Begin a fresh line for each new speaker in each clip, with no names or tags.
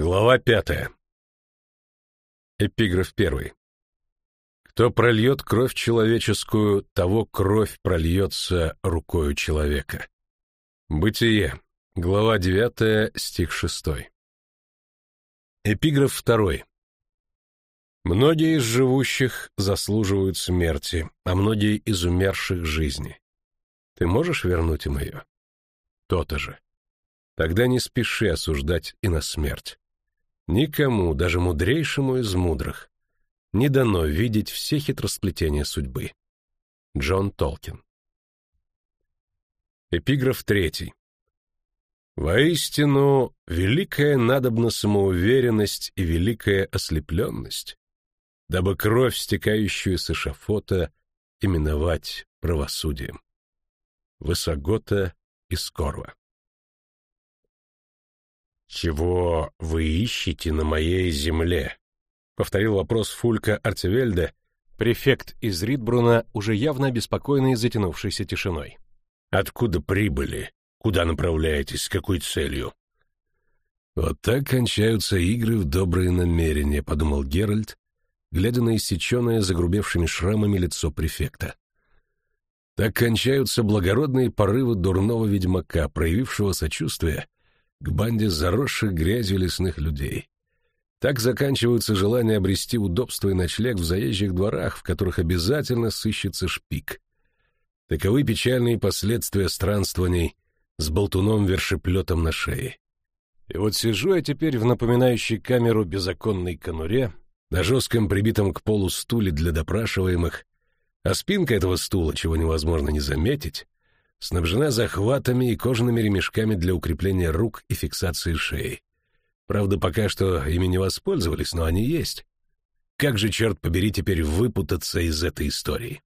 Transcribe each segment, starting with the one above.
Глава пятая. Эпиграф первый. Кто прольет кровь человеческую, того кровь прольется рукою человека. Бытие. Глава девятая, стих шестой. Эпиграф второй. Многие из живущих заслуживают смерти, а многие из умерших — жизни. Ты можешь вернуть им ее? То-то же. Тогда не спеши осуждать и на смерть. Никому, даже мудрейшему из мудрых, не дано видеть все хитросплетения судьбы. Джон Толкин. Эпиграф третий. Воистину, великая надобна самоуверенность и великая ослепленность, дабы кровь, стекающую с эшафота, именовать правосудием. Высогота и Скорва. «Чего вы ищете на моей земле?» — повторил вопрос Фулька Артевельде, префект из Ридбруна, уже явно обеспокоенный затянувшейся тишиной. «Откуда прибыли? Куда направляетесь? С какой целью?» «Вот так кончаются игры в добрые намерения», — подумал Геральт, глядя на иссеченное загрубевшими шрамами лицо префекта. Так кончаются благородные порывы дурного ведьмака, проявившего сочувствие к банде заросших грязью лесных людей. Так заканчиваются желания обрести удобство и ночлег в заезжих дворах, в которых обязательно сыщется шпик. Таковы печальные последствия странствований с болтуном-вершеплетом на шее. И вот сижу я теперь в напоминающей камеру беззаконной конуре, на жестком прибитом к полу стуле для допрашиваемых, а спинка этого стула, чего невозможно не заметить, снабжена захватами и кожаными ремешками для укрепления рук и фиксации шеи. Правда, пока что ими не воспользовались, но они есть. Как же, черт побери, теперь выпутаться из этой истории?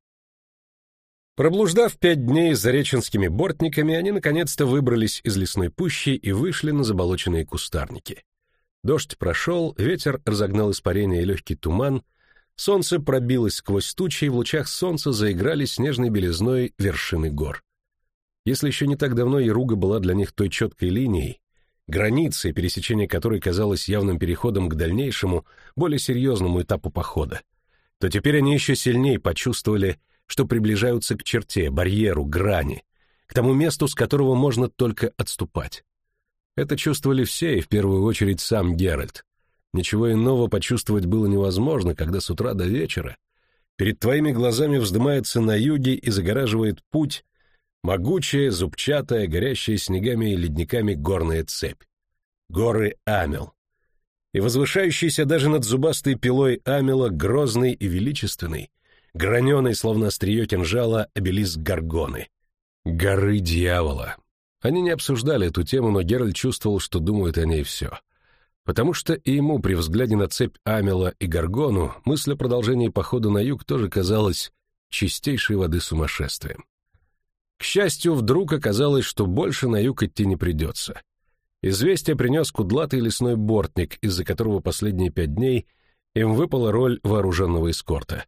Проблуждав пять дней с зареченскими бортниками, они наконец-то выбрались из лесной пущи и вышли на заболоченные кустарники. Дождь прошел, ветер разогнал испарение и легкий туман, солнце пробилось сквозь тучи, и в лучах солнца заиграли снежной белизной вершины гор. Если еще не так давно Яруга была для них той четкой линией, границей, пересечение которой казалось явным переходом к дальнейшему, более серьезному этапу похода, то теперь они еще сильнее почувствовали, что приближаются к черте, барьеру, грани, к тому месту, с которого можно только отступать. Это чувствовали все, и в первую очередь сам Геральт. Ничего иного почувствовать было невозможно, когда с утра до вечера перед твоими глазами вздымается на юге и загораживает путь Могучая, зубчатая, горящая снегами и ледниками горная цепь. Горы Амел. И возвышающийся даже над зубастой пилой Амела грозный и величественный, граненый, словно острие кинжала, обелиск Гаргоны. Горы дьявола. Они не обсуждали эту тему, но Геральт чувствовал, что думают о ней все. Потому что и ему при взгляде на цепь Амела и Гаргону мысль о продолжении похода на юг тоже казалась чистейшей воды сумасшествием. К счастью, вдруг оказалось, что больше на юг идти не придется. Известие принес кудлатый лесной бортник, из-за которого последние пять дней им выпала роль вооруженного эскорта.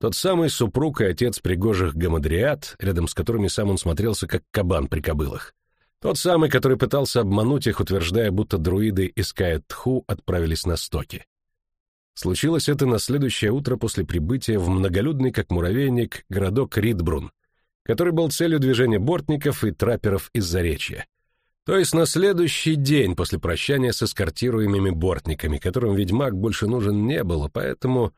Тот самый супруг и отец пригожих гамадриат, рядом с которыми сам он смотрелся как кабан при кобылах. Тот самый, который пытался обмануть их, утверждая, будто друиды из Каэт-Тху отправились на стоки. Случилось это на следующее утро после прибытия в многолюдный, как муравейник, городок Ридбрун, который был целью движения бортников и трапперов из Заречья. То есть на следующий день после прощания с эскортируемыми бортниками, которым ведьмак больше нужен не было, поэтому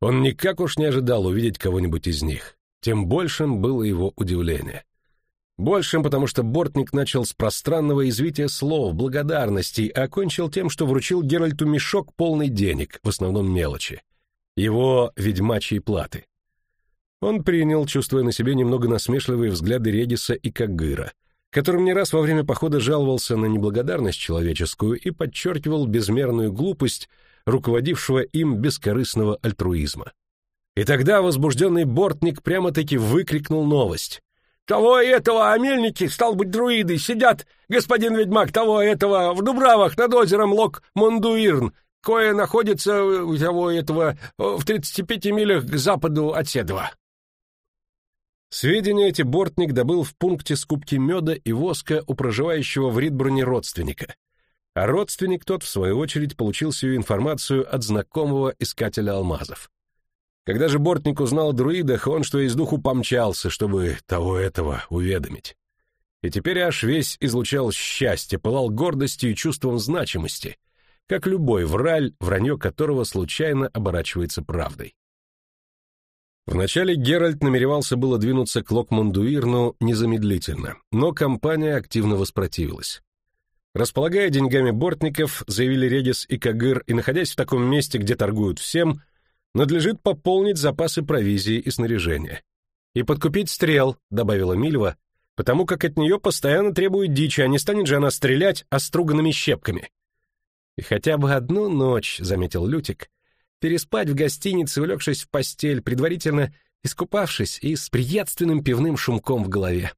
он никак уж не ожидал увидеть кого-нибудь из них. Тем большим было его удивление. Большим, потому что бортник начал с пространного извития слов, благодарностей, а окончил тем, что вручил Геральту мешок полный денег, в основном мелочи. Его ведьмачьей платы. Он принял, чувствуя на себе немного насмешливые взгляды Редиса и Кагыра, которым не раз во время похода жаловался на неблагодарность человеческую и подчеркивал безмерную глупость руководившего им бескорыстного альтруизма. И тогда возбужденный бортник прямо-таки выкрикнул новость. «Того и этого, а мельники, стал быть, друиды, сидят, господин ведьмак, того и этого, в Дубравах над озером Лок-Мондуирн, кое находится, э, того и этого, в 35 милях к западу от Седова». Сведения эти Бортник добыл в пункте скупки меда и воска у проживающего в Ридбруне родственника. А родственник тот, в свою очередь, получил всю информацию от знакомого искателя алмазов. Когда же Бортник узнал о друидах, он что из духу помчался, чтобы того этого уведомить. И теперь аж весь излучал счастье, пылал гордостью и чувством значимости, как любой враль, вранье которого случайно оборачивается правдой. Вначале Геральт намеревался было двинуться к Локмандуирну незамедлительно, но компания активно воспротивилась. Располагая деньгами бортников, заявили Редис и Кагыр, и находясь в таком месте, где торгуют всем, надлежит пополнить запасы провизии и снаряжения. И подкупить стрел, добавила Мильва, потому как от нее постоянно требует дичи, а не станет же она стрелять оструганными щепками. И хотя бы одну ночь, заметил Лютик, переспать в гостинице, улегшись в постель, предварительно искупавшись и с приятственным пивным шумком в голове.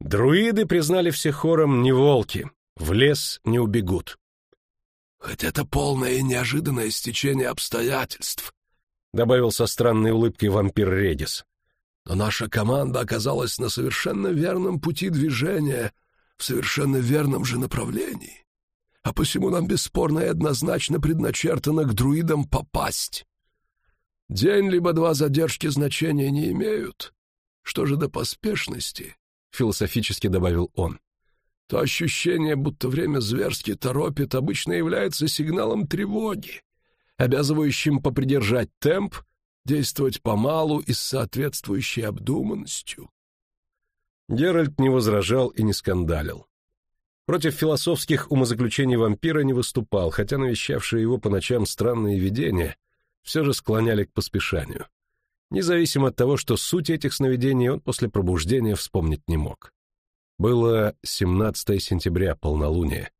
Друиды признали все хором не волки, в лес не убегут.
«Хоть это полное и неожиданное стечение обстоятельств», — добавил со странной улыбкой вампир Редис. «Но наша команда оказалась на совершенно верном пути движения, в совершенно верном же направлении а посему нам бесспорно и однозначно предначертано к друидам попасть. День либо два задержки значения не имеют. Что же до поспешности, — философически добавил он, — то ощущение, будто время зверски торопит, обычно является сигналом тревоги, обязывающим попридержать темп, действовать помалу и с соответствующей обдуманностью.
Геральт не возражал и не скандалил. Против философских умозаключений вампира не выступал, хотя навещавшие его по ночам странные видения все же склоняли к поспешанию. Независимо от того, что суть этих сновидений он после пробуждения вспомнить не мог. Было 17 сентября, полнолуние.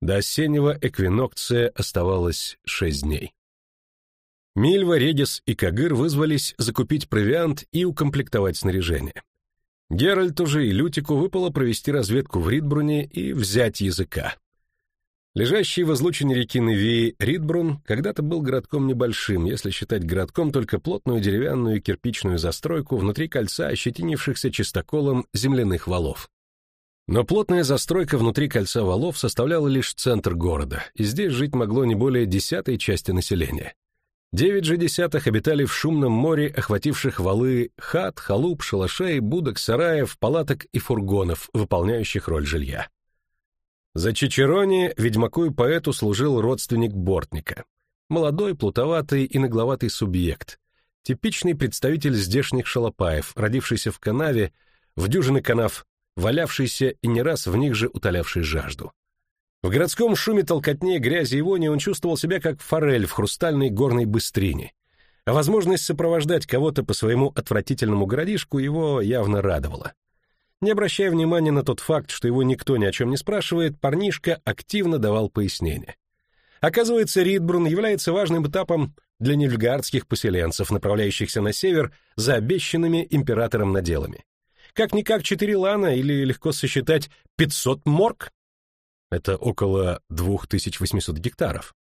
До осеннего эквинокция оставалось шесть дней. Мильва, Редис и Кагыр вызвались закупить провиант и укомплектовать снаряжение. Геральту же и Лютику выпало провести разведку в Ридбруне и взять языка. Лежащий в излучине реки Невии Ридбрун когда-то был городком небольшим, если считать городком только плотную деревянную и кирпичную застройку внутри кольца ощетинившихся чистоколом земляных валов. Но плотная застройка внутри кольца валов составляла лишь центр города, и здесь жить могло не более десятой части населения. Девять же десятых обитали в шумном море, охвативших валы хат, халуп, шалашей, будок, сараев, палаток и фургонов, выполняющих роль жилья. За Чичерони ведьмаку и поэту служил родственник Бортника. Молодой, плутоватый и нагловатый субъект. Типичный представитель здешних шалопаев, родившийся в канаве, в дюжины канав, валявшийся и не раз в них же утолявший жажду. В городском шуме толкотне, грязи и вони он чувствовал себя как форель в хрустальной горной быстрине. А возможность сопровождать кого-то по своему отвратительному городишку его явно радовала. Не обращая внимания на тот факт, что его никто ни о чем не спрашивает, парнишка активно давал пояснения. Оказывается, Ридбрун является важным этапом для нильфгаардских поселенцев, направляющихся на север за обещанными императором наделами. Как-никак четыре лана или легко сосчитать 500 морг. Это около 2800 гектаров.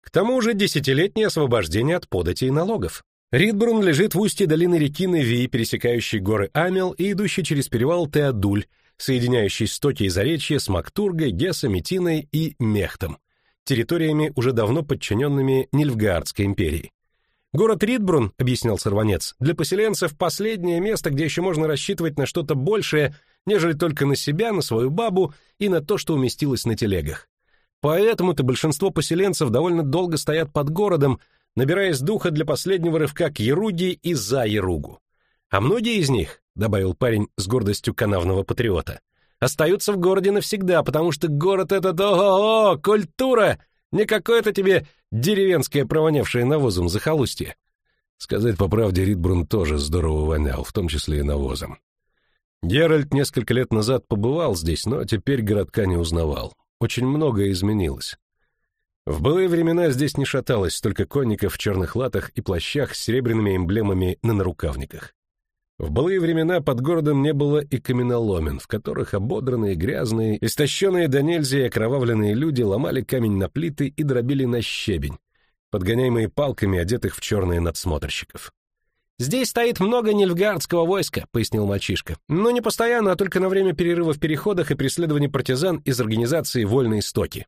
К тому же десятилетнее освобождение от податей и налогов. Ридбрун лежит в устье долины реки Неви, пересекающей горы Амел и идущей через перевал Теодуль, соединяющий стоки и заречья с Мактургой, Гесом, и Мехтом, территориями, уже давно подчиненными Нильфгаардской империи. Город Ридбрун, объяснял сорванец, для поселенцев последнее место, где еще можно рассчитывать на что-то большее, нежели только на себя, на свою бабу и на то, что уместилось на телегах. Поэтому-то большинство поселенцев довольно долго стоят под городом, набираясь духа для последнего рывка к Еруге и за Еругу. А многие из них, добавил парень с гордостью канавного патриота, остаются в городе навсегда, потому что город этот, ого-го, культура, не какое-то тебе деревенское провонявшее навозом захолустье. Сказать по правде, Ридбрун тоже здорово вонял, в том числе и навозом. Геральт несколько лет назад побывал здесь, но теперь городка не узнавал. Очень многое изменилось. В былые времена здесь не шаталось столько конников в черных латах и плащах с серебряными эмблемами на нарукавниках. В былые времена под городом не было и каменоломен, в которых ободранные, грязные, истощенные до нельзя и окровавленные люди ломали камень на плиты и дробили на щебень, подгоняемые палками, одетых в черные надсмотрщиков. «Здесь стоит много нильфгардского войска», — пояснил мальчишка. «Но не постоянно, а только на время перерыва в переходах и преследований партизан из организации «Вольные стоки».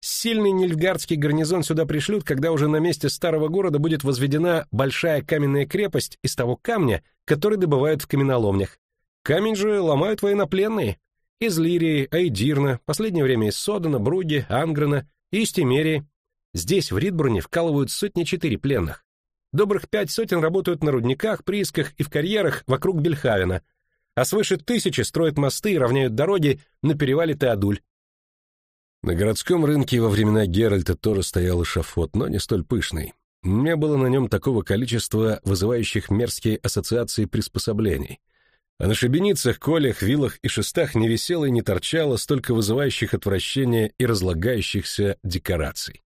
Сильный нильфгардский гарнизон сюда пришлют, когда уже на месте старого города будет возведена большая каменная крепость из того камня, который добывают в каменоломнях. Камень же ломают военнопленные. Из Лирии, Айдирна, последнее время из Содана, Бруги, Ангрена и из. Здесь, в Ридбурне, вкалывают сотни-четыре пленных. Добрых пять сотен работают на рудниках, приисках и в карьерах вокруг Бельхавена, а свыше тысячи строят мосты и равняют дороги на перевале Теодуль.
На городском рынке во времена Геральта тоже стоял эшафот, но не столь пышный. Не было на нем такого количества вызывающих мерзкие ассоциации приспособлений. А на шибеницах, колях, вилах и шестах не висело и не торчало столько вызывающих отвращения и разлагающихся декораций.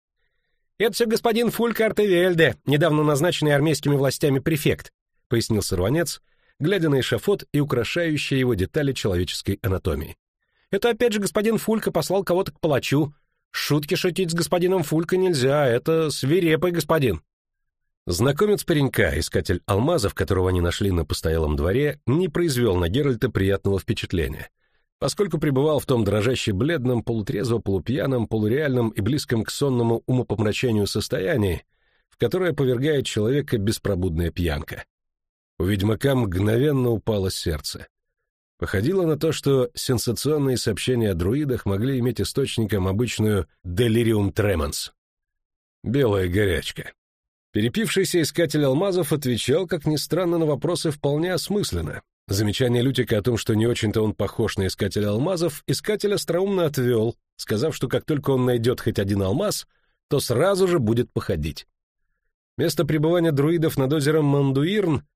«Это все господин Фулька Артевельде, недавно назначенный армейскими властями префект», — пояснил сорванец, глядя на эшафот и украшающие его детали человеческой анатомии. «Это опять же господин Фулька послал кого-то к палачу. Шутки шутить с господином Фулька нельзя, это свирепый господин».
Знакомец паренька, искатель алмазов, которого они нашли на постоялом дворе, не произвел на Геральта приятного впечатления поскольку пребывал в том дрожаще бледном, полутрезво-полупьяном, полуреальном и близком к сонному умопомрачению состоянии, в которое повергает человека беспробудная пьянка. У ведьмака мгновенно упало сердце. Походило на то, что сенсационные сообщения о друидах могли иметь источником обычную «делириум тременс» — белая горячка. Перепившийся искатель алмазов отвечал, как ни странно, на вопросы вполне осмысленно, Замечание Лютика о том, что не очень-то он похож на искателя алмазов, искатель остроумно отвел, сказав, что как только он найдет хоть один алмаз, то сразу же будет походить. Место пребывания друидов над озером Мандуирн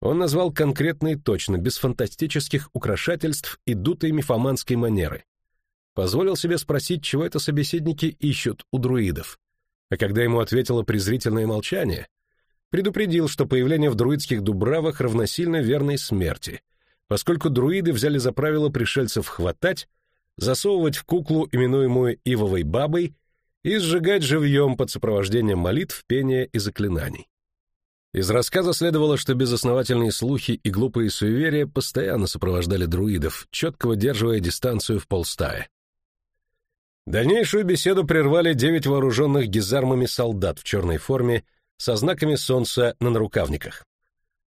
он назвал конкретно и точно, без фантастических украшательств и дутой мифоманской манеры. Позволил себе спросить, чего это собеседники ищут у друидов. А когда ему ответило презрительное молчание — предупредил, что появление в друидских дубравах равносильно верной смерти, поскольку друиды взяли за правило пришельцев хватать, засовывать в куклу, именуемую Ивовой бабой, и сжигать живьем под сопровождением молитв, пения и заклинаний. Из рассказа следовало, что безосновательные слухи и глупые суеверия постоянно сопровождали друидов, четко выдерживая дистанцию в полстая. Дальнейшую беседу прервали девять вооруженных гизармами солдат в черной форме со знаками солнца на нарукавниках.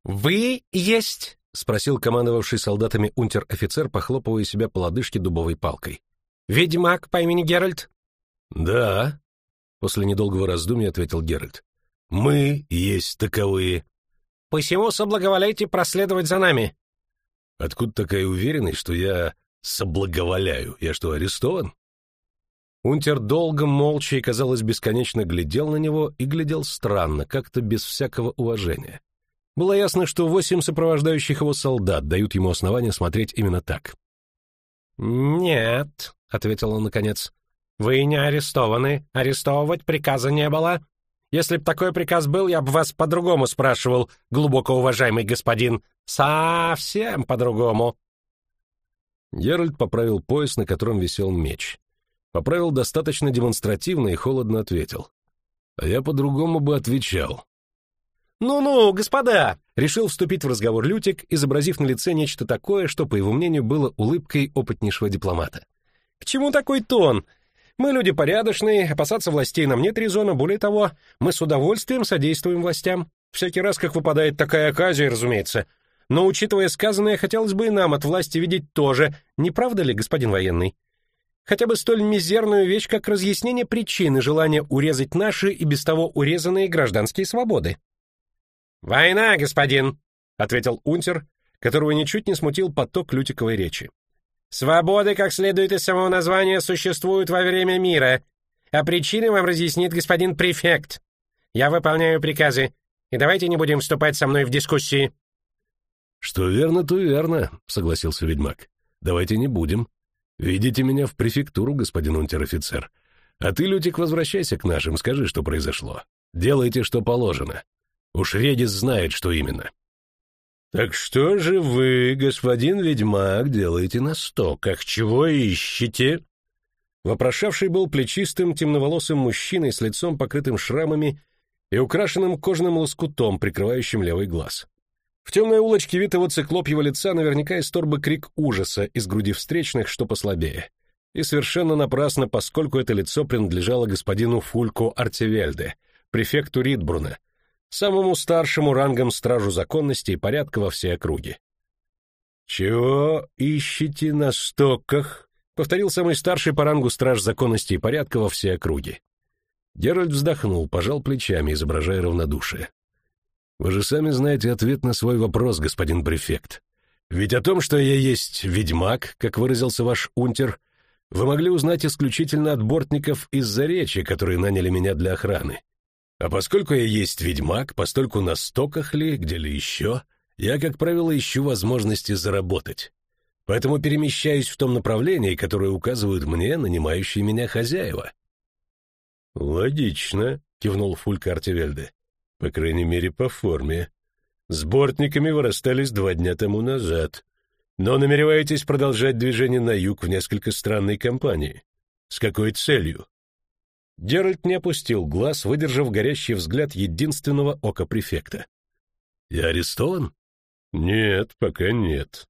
«Вы есть?» — спросил командовавший солдатами унтер-офицер, похлопывая себя по лодыжке дубовой палкой. «Ведьмак по имени Геральт?»
«Да», — после недолгого раздумья ответил Геральт. «Мы есть таковые».
«Посему соблаговоляйте проследовать за нами».
«Откуда такая уверенность, что я соблаговоляю? Я что, арестован?»
Унтер долго, молча и, казалось, бесконечно глядел на него и глядел странно, как-то без всякого уважения. Было ясно, что восемь сопровождающих его солдат дают ему основания смотреть именно так. «Нет», — ответил он наконец, — «вы не арестованы, арестовывать приказа не было. Если б такой приказ был, я бы вас по-другому спрашивал, глубоко уважаемый господин, совсем по-другому».
Геральт поправил пояс, на котором висел меч. Поправил достаточно демонстративно и холодно ответил. А я по-другому бы отвечал.
«Ну-ну, господа!» — решил вступить в разговор Лютик, изобразив на лице нечто такое, что, по его мнению, было улыбкой опытнейшего дипломата. «К чему такой тон? Мы люди порядочные, опасаться властей нам нет резона, более того, мы с удовольствием содействуем властям. Всякий раз, как выпадает такая оказия, разумеется. Но, учитывая сказанное, хотелось бы и нам от власти видеть тоже, не правда ли, господин военный?» Хотя бы столь мизерную вещь, как разъяснение причины желания урезать наши и без того урезанные гражданские свободы. «Война, господин!» — ответил унтер, которого ничуть не смутил поток лютиковой речи. «Свободы, как следует из самого названия, существуют во время мира, а причины вам разъяснит господин префект. Я выполняю приказы, и давайте не будем вступать со мной в дискуссии».
«Что верно, то верно», — согласился ведьмак. «Давайте не будем. Видите меня в префектуру, господин унтер-офицер. А ты, Лютик, возвращайся к нашим, скажи, что произошло. Делайте, что положено. Уж Редис знает, что именно». «Так что же вы, господин ведьмак, делаете на стоках? Чего ищете?» Вопрошавший был плечистым, темноволосым мужчиной с лицом, покрытым шрамами
и украшенным кожаным лоскутом, прикрывающим левый глаз. В темной улочке вид его циклопьего лица наверняка истор бы крик ужаса из груди встречных, что послабее. И совершенно напрасно, поскольку это лицо принадлежало господину Фулько Артевельде, префекту Ридбруна, самому старшему рангом стражу законности и порядка во всей округе. «Чего ищете на стоках?» — повторил самый старший по рангу страж законности и порядка во всей округе. Геральт вздохнул, пожал плечами, изображая равнодушие. «Вы же сами знаете ответ на свой вопрос, господин префект. Ведь о том, что я есть ведьмак, как выразился ваш унтер, вы могли узнать исключительно от бортников из-за речи, которые наняли меня для охраны. А поскольку я есть ведьмак, постольку на стоках ли, где ли еще, я, как правило, ищу возможности заработать. Поэтому перемещаюсь в том направлении, которое указывают мне нанимающие меня хозяева. «Логично», — кивнул Фулька Артевельде. «По крайней мере, по форме. С бортниками вы расстались два дня тому назад. Но намереваетесь продолжать движение на юг в несколько странной компании. С какой целью?» Геральт не опустил глаз, выдержав горящий взгляд единственного ока префекта. «Я арестован?» «Нет, пока нет.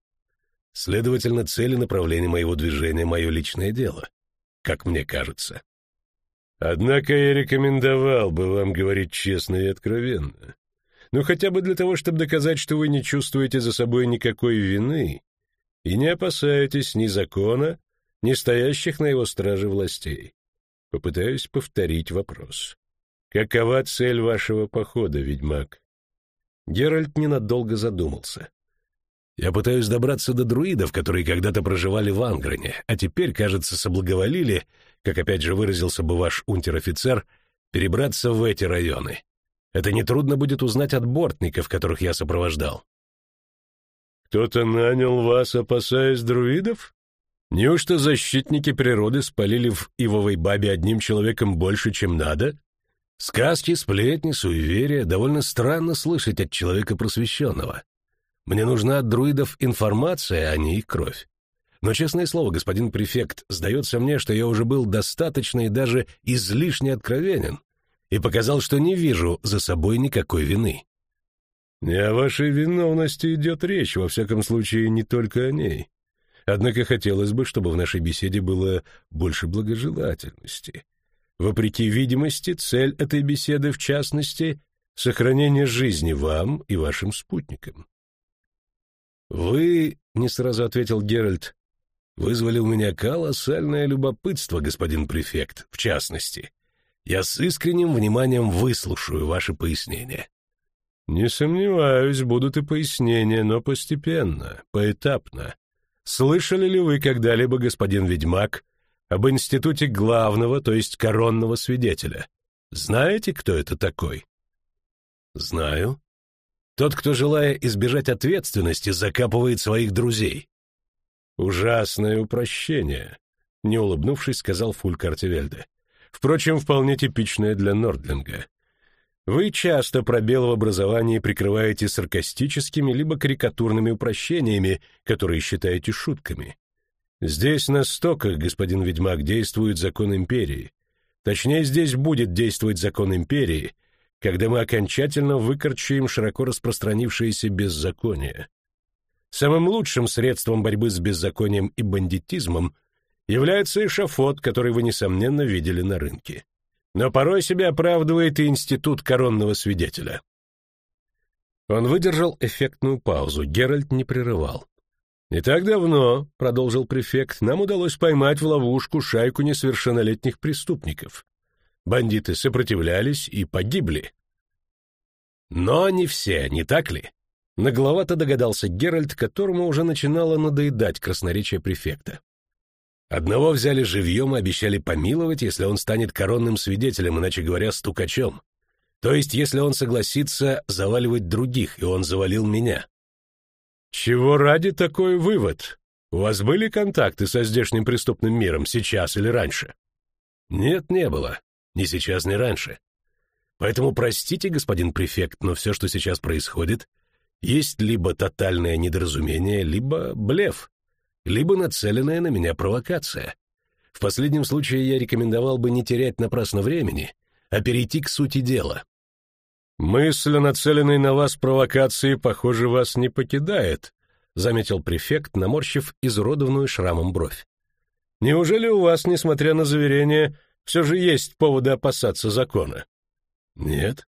Следовательно, цель и направление моего движения — мое личное дело, как мне кажется. Однако я рекомендовал бы вам говорить честно и откровенно. Ну, хотя бы для того, чтобы доказать, что вы не чувствуете за собой никакой вины и не опасаетесь ни закона, ни стоящих на его страже властей. Попытаюсь повторить вопрос. Какова цель вашего похода, ведьмак? Геральт ненадолго задумался. Я пытаюсь добраться до друидов, которые когда-то проживали в Ангране, а теперь, кажется, соблаговолили, как опять же выразился бы ваш унтер-офицер, перебраться в эти районы. Это нетрудно будет узнать от бортников, которых я сопровождал. Кто-то нанял вас, опасаясь друидов? Неужто защитники природы спалили в Ивовой бабе одним человеком больше, чем надо? Сказки, сплетни, суеверия довольно странно слышать от человека просвещенного. Мне нужна от друидов информация, а не их кровь. Но, честное слово, господин префект, сдается мне, что я уже был достаточно и даже излишне откровенен и показал, что не вижу за собой никакой вины. Не о вашей виновности идет речь, во всяком случае, не только о ней. Однако хотелось бы, чтобы в нашей беседе было больше благожелательности. Вопреки видимости, цель этой беседы, в частности, — сохранение жизни вам и вашим спутникам. «Вы, — не сразу ответил Геральт, — вызвали у меня колоссальное любопытство, господин префект, в частности. Я с искренним вниманием выслушаю ваши пояснения». «Не сомневаюсь, будут и пояснения, но постепенно, поэтапно. Слышали ли вы когда-либо, господин ведьмак, об институте главного, то есть коронного свидетеля? Знаете, кто это такой?» «Знаю», тот, кто, желая избежать ответственности, закапывает своих друзей. Ужасное упрощение, не улыбнувшись, сказал Фульк Артевельде. Впрочем, вполне типичное для Нордлинга. Вы часто пробел в образовании прикрываете саркастическими либо карикатурными упрощениями, которые считаете шутками. Здесь на стоках, господин ведьмак, действует закон империи. Точнее, здесь будет действовать закон империи, когда мы окончательно выкорчуем широко распространившееся беззаконие. Самым лучшим средством борьбы с беззаконием и бандитизмом является эшафот, который вы, несомненно, видели на рынке. Но порой себя оправдывает и институт коронного свидетеля. Он выдержал эффектную паузу, Геральт не прерывал. «Не так давно, — продолжил префект, — нам удалось поймать в ловушку шайку несовершеннолетних преступников. Бандиты сопротивлялись и погибли. Но не все, не так ли? Нагловато догадался Геральт, которому уже начинало надоедать красноречие префекта. Одного взяли живьем и обещали помиловать, если он станет коронным свидетелем, иначе говоря, стукачом. То есть, если он согласится заваливать других, и он завалил меня. Чего ради такой вывод? У вас были контакты со здешним преступным миром сейчас или раньше? Нет, не было. Ни сейчас, ни раньше. Поэтому простите, господин префект, но все, что сейчас происходит, есть либо тотальное недоразумение, либо блеф, либо нацеленная на меня провокация. В последнем случае я рекомендовал бы не терять напрасно времени, а перейти к сути дела. Мысль о нацеленной на вас провокации, похоже, вас не покидает, заметил префект, наморщив изуродованную шрамом бровь. Неужели у вас, несмотря на заверения, все же есть поводы опасаться закона?
Нет.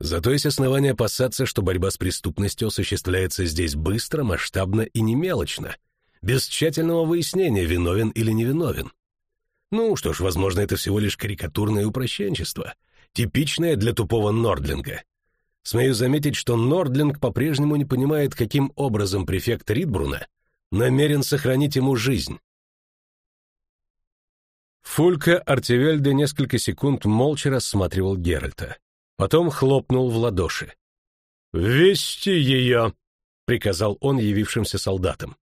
Зато есть основания опасаться, что борьба с преступностью осуществляется здесь быстро, масштабно и немелочно, без тщательного выяснения, виновен или невиновен. Ну что ж, возможно, это всего лишь карикатурное упрощенчество, типичное для тупого Нордлинга. Смею заметить, что Нордлинг по-прежнему не понимает, каким образом префект Ридбруна намерен сохранить ему жизнь.
Фулька Артевельде несколько секунд молча рассматривал Геральта. Потом хлопнул в ладоши. «Вести ее!» — приказал он явившимся солдатам.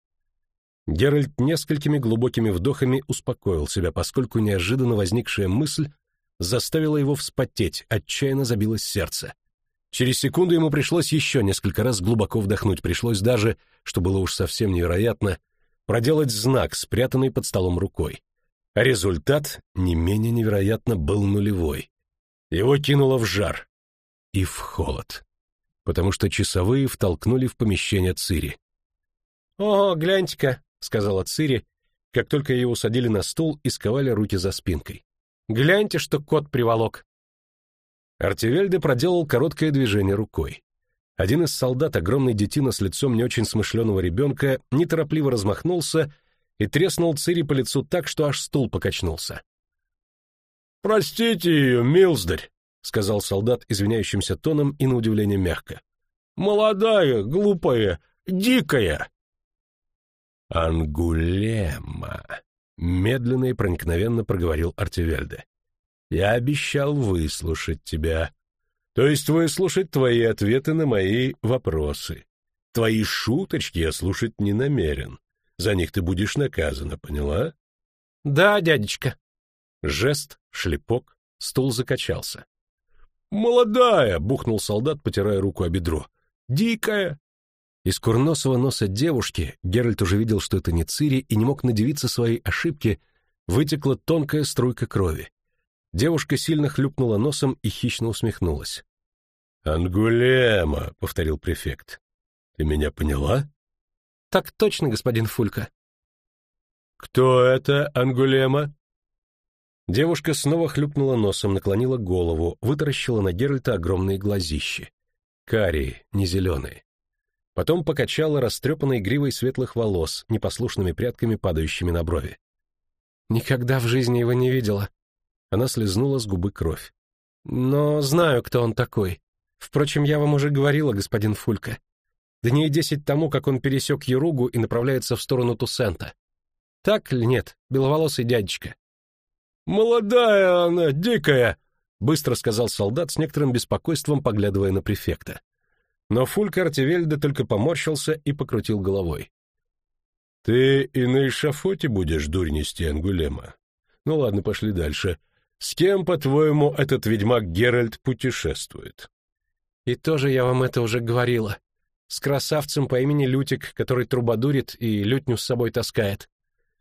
Геральт несколькими глубокими вдохами успокоил себя, поскольку неожиданно возникшая мысль заставила его вспотеть, отчаянно забилось сердце. Через секунду ему пришлось еще несколько раз глубоко вдохнуть, пришлось даже, что было уж совсем невероятно, проделать знак, спрятанный под столом рукой. А результат, не менее невероятно, был нулевой. Его кинуло в жар и в холод, потому что часовые втолкнули в помещение Цири. «О, гляньте-ка!» — сказала Цири, как только ее усадили на стул и сковали руки за спинкой. «Гляньте, что кот приволок!» Артевельде проделал короткое движение рукой. Один из солдат, огромный детина с лицом не очень смышленого ребенка, неторопливо размахнулся и треснул Цири по лицу так, что аж стул покачнулся. «Простите ее, милздарь», — сказал солдат извиняющимся тоном и на удивление мягко. «Молодая, глупая, дикая». «Ангулема», — медленно и проникновенно проговорил Артевельде. «Я обещал выслушать тебя, то есть выслушать твои ответы на мои вопросы. Твои шуточки я слушать не намерен. За них ты будешь наказана, поняла?»
«Да, дядечка»,
Жест, шлепок, стул закачался.
«Молодая!» — бухнул солдат, потирая руку о бедро. «Дикая!»
Из курносого носа девушки Геральт уже видел, что это не Цири, и не мог надевиться своей ошибке, вытекла тонкая струйка крови. Девушка сильно хлюпнула носом и хищно усмехнулась.
«Ангулема!» — повторил префект. «Ты меня поняла?»
«Так точно, господин Фулька».
«Кто это, Ангулема?» Девушка снова хлюпнула носом, наклонила голову, вытаращила на Геральта огромные глазищи. Карие, не зеленые. Потом покачала растрепанной гривой светлых волос, непослушными прядками, падающими на брови.
«Никогда в жизни его не видела».
Она слезнула с губы кровь.
«Но знаю, кто он такой. Впрочем, я вам уже говорила, господин Фулька. Дней десять тому, как он пересек Еругу и направляется в сторону Тусента. Так ли нет, беловолосый дядечка?»
«Молодая она, дикая!»
— быстро сказал солдат с некоторым беспокойством, поглядывая на префекта. Но Фулька Артевельда только поморщился и покрутил головой. «Ты и на эшафоте будешь дурь нести, Ангулема? Ну ладно, пошли дальше. С кем, по-твоему, этот ведьмак Геральт путешествует?»
«И тоже я вам это уже говорила. С красавцем по имени Лютик, который трубадурит и лютню с собой таскает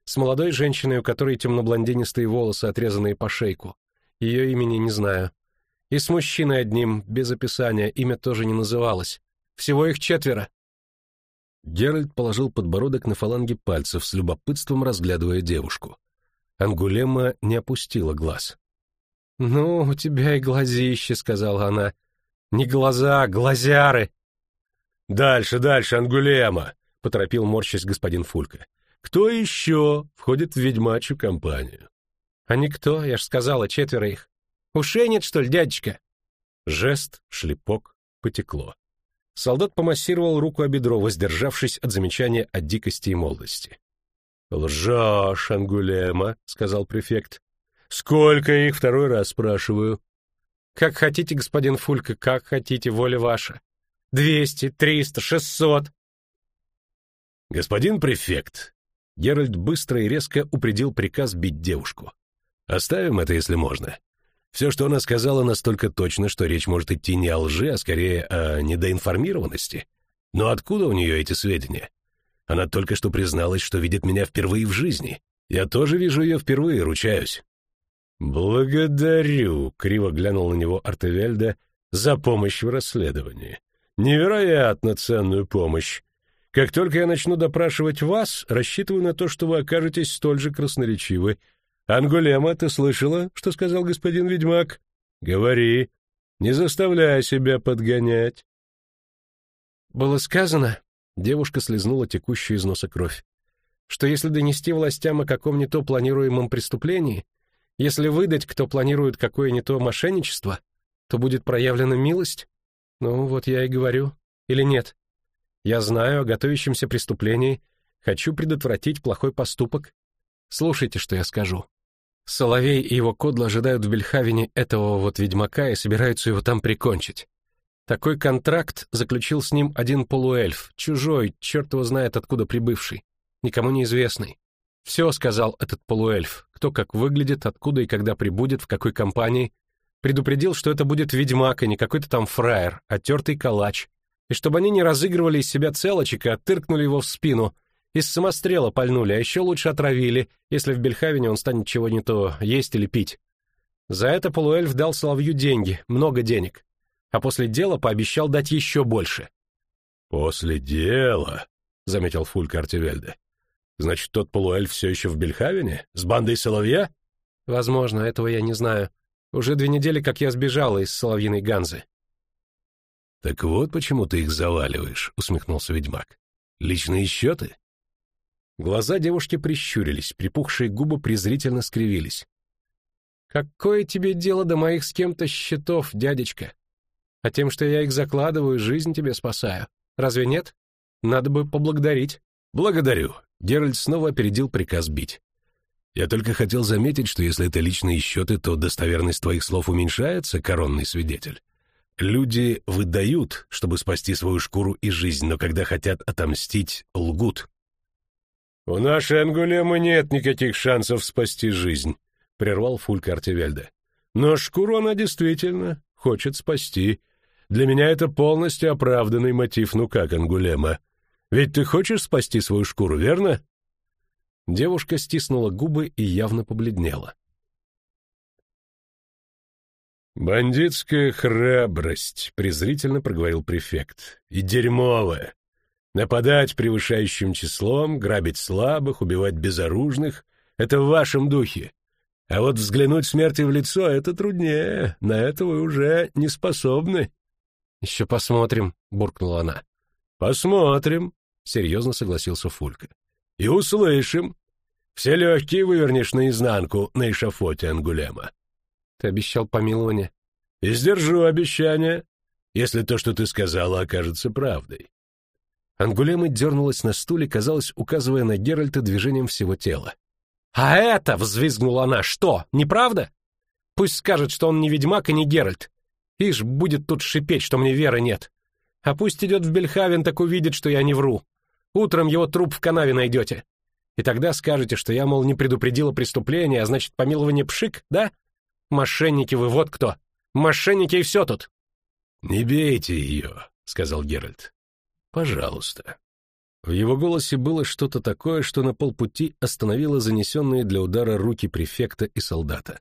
с молодой женщиной, у которой темно-блондинистые волосы, отрезанные по шейку. Ее имени не знаю. И с мужчиной одним, без описания, имя тоже не называлось. Всего их четверо.
Геральт положил подбородок на фаланги пальцев, с любопытством разглядывая девушку. Ангулема не опустила глаз.
«Ну, у тебя и глазище», — сказала она. «Не глаза, глазяры».
«Дальше, дальше, Ангулема», — поторопил морщись господин Фулька. Кто еще входит в ведьмачью компанию?
А никто, я ж сказала, четверо их. Ушей нет, что ли, дядечка?
Жест, шлепок, потекло. Солдат помассировал руку о бедро, воздержавшись от замечания о дикости и молодости. «Лжешь, Ангулема», — сказал префект. «Сколько их второй раз спрашиваю?»
«Как хотите, господин Фулька, как хотите, воля ваша. Двести, триста, шестьсот».
«Господин префект, Геральт быстро и резко упредил приказ бить девушку. «Оставим это, если можно. Все, что она сказала, настолько точно, что речь может идти не о лжи, а скорее о недоинформированности. Но откуда у нее эти сведения? Она только что призналась, что видит меня впервые в жизни. Я тоже вижу ее впервые, ручаюсь». «Благодарю», — криво глянул на него Артевельда,
за помощь в расследовании. Невероятно ценную помощь. Как только я начну допрашивать вас, рассчитываю на то, что вы окажетесь столь же красноречивы. Ангулема, ты слышала, что сказал господин ведьмак? Говори. Не заставляй себя подгонять.
Было сказано, девушка слезнула текущую из носа кровь, что если донести властям о каком не то планируемом преступлении, если выдать, кто планирует какое не то мошенничество, то будет проявлена милость? Ну, вот я и говорю. Или нет? Я знаю о готовящемся преступлении, хочу предотвратить плохой поступок. Слушайте, что я скажу. Соловей и его кодла ожидают в Бельхавене этого вот ведьмака и собираются его там прикончить. Такой контракт заключил с ним один полуэльф, чужой, черт его знает откуда прибывший, никому неизвестный. Все сказал этот полуэльф, кто как выглядит, откуда и когда прибудет, в какой компании. Предупредил, что это будет ведьмак, и не какой-то там фраер, а тертый калач. И чтобы они не разыгрывали из себя целочек и оттыркнули его в спину, из самострела пальнули, а еще лучше отравили, если в Бельхавене он станет чего не то есть или пить. За это полуэльф дал Соловью деньги, много денег. А после дела пообещал дать еще больше.
«После дела», — заметил Фулька Артевельде. «Значит, тот полуэльф все еще в Бельхавене? С бандой Соловья?»
«Возможно, этого я не знаю. Уже две недели, как я сбежала из Соловьиной Ганзы».
«Так вот почему ты их заваливаешь», — усмехнулся ведьмак. «Личные счеты?»
Глаза девушки прищурились, припухшие губы презрительно скривились. «Какое тебе дело до моих с кем-то счетов, дядечка? А тем, что я их закладываю, жизнь тебе спасаю. Разве нет? Надо бы поблагодарить».
«Благодарю». Геральт снова опередил приказ бить. «Я только хотел заметить, что если это личные счеты, то достоверность твоих слов уменьшается, коронный свидетель. Люди выдают, чтобы спасти свою шкуру и жизнь, но когда хотят отомстить, лгут. «У нашей Ангулемы нет никаких шансов спасти жизнь», — прервал Фулька Артевельда. «Но шкуру она действительно хочет спасти. Для меня это полностью оправданный мотив, ну как, Ангулема? Ведь ты хочешь спасти свою шкуру, верно?»
Девушка стиснула губы и явно побледнела.
«Бандитская храбрость», — презрительно проговорил префект, — «и дерьмовая. Нападать превышающим числом, грабить слабых, убивать безоружных — это в вашем духе. А вот взглянуть смерти в лицо — это труднее, на это вы уже не способны.
— Еще посмотрим, — буркнула она.
— Посмотрим, — серьезно согласился Фулька. — И услышим. Все легкие вывернешь наизнанку на эшафоте Ангулема.
— Ты обещал помилование.
— И сдержу обещание, если то, что ты сказала, окажется правдой.
Ангулема дернулась на стуле, казалось, указывая на Геральта движением всего тела. «А это!» — взвизгнула она. «Что, неправда? Пусть скажет, что он не ведьмак и не Геральт. Ишь, будет тут шипеть, что мне веры нет. А пусть идет в Бельхавен, так увидит, что я не вру. Утром его труп в канаве найдете. И тогда скажете, что я, мол, не предупредила преступление, а значит, помилование пшик, да? Мошенники вы вот кто. Мошенники и все тут».
«Не бейте ее», — сказал Геральт. Пожалуйста».
В его голосе было что-то такое, что на полпути остановило занесенные для удара руки префекта и солдата.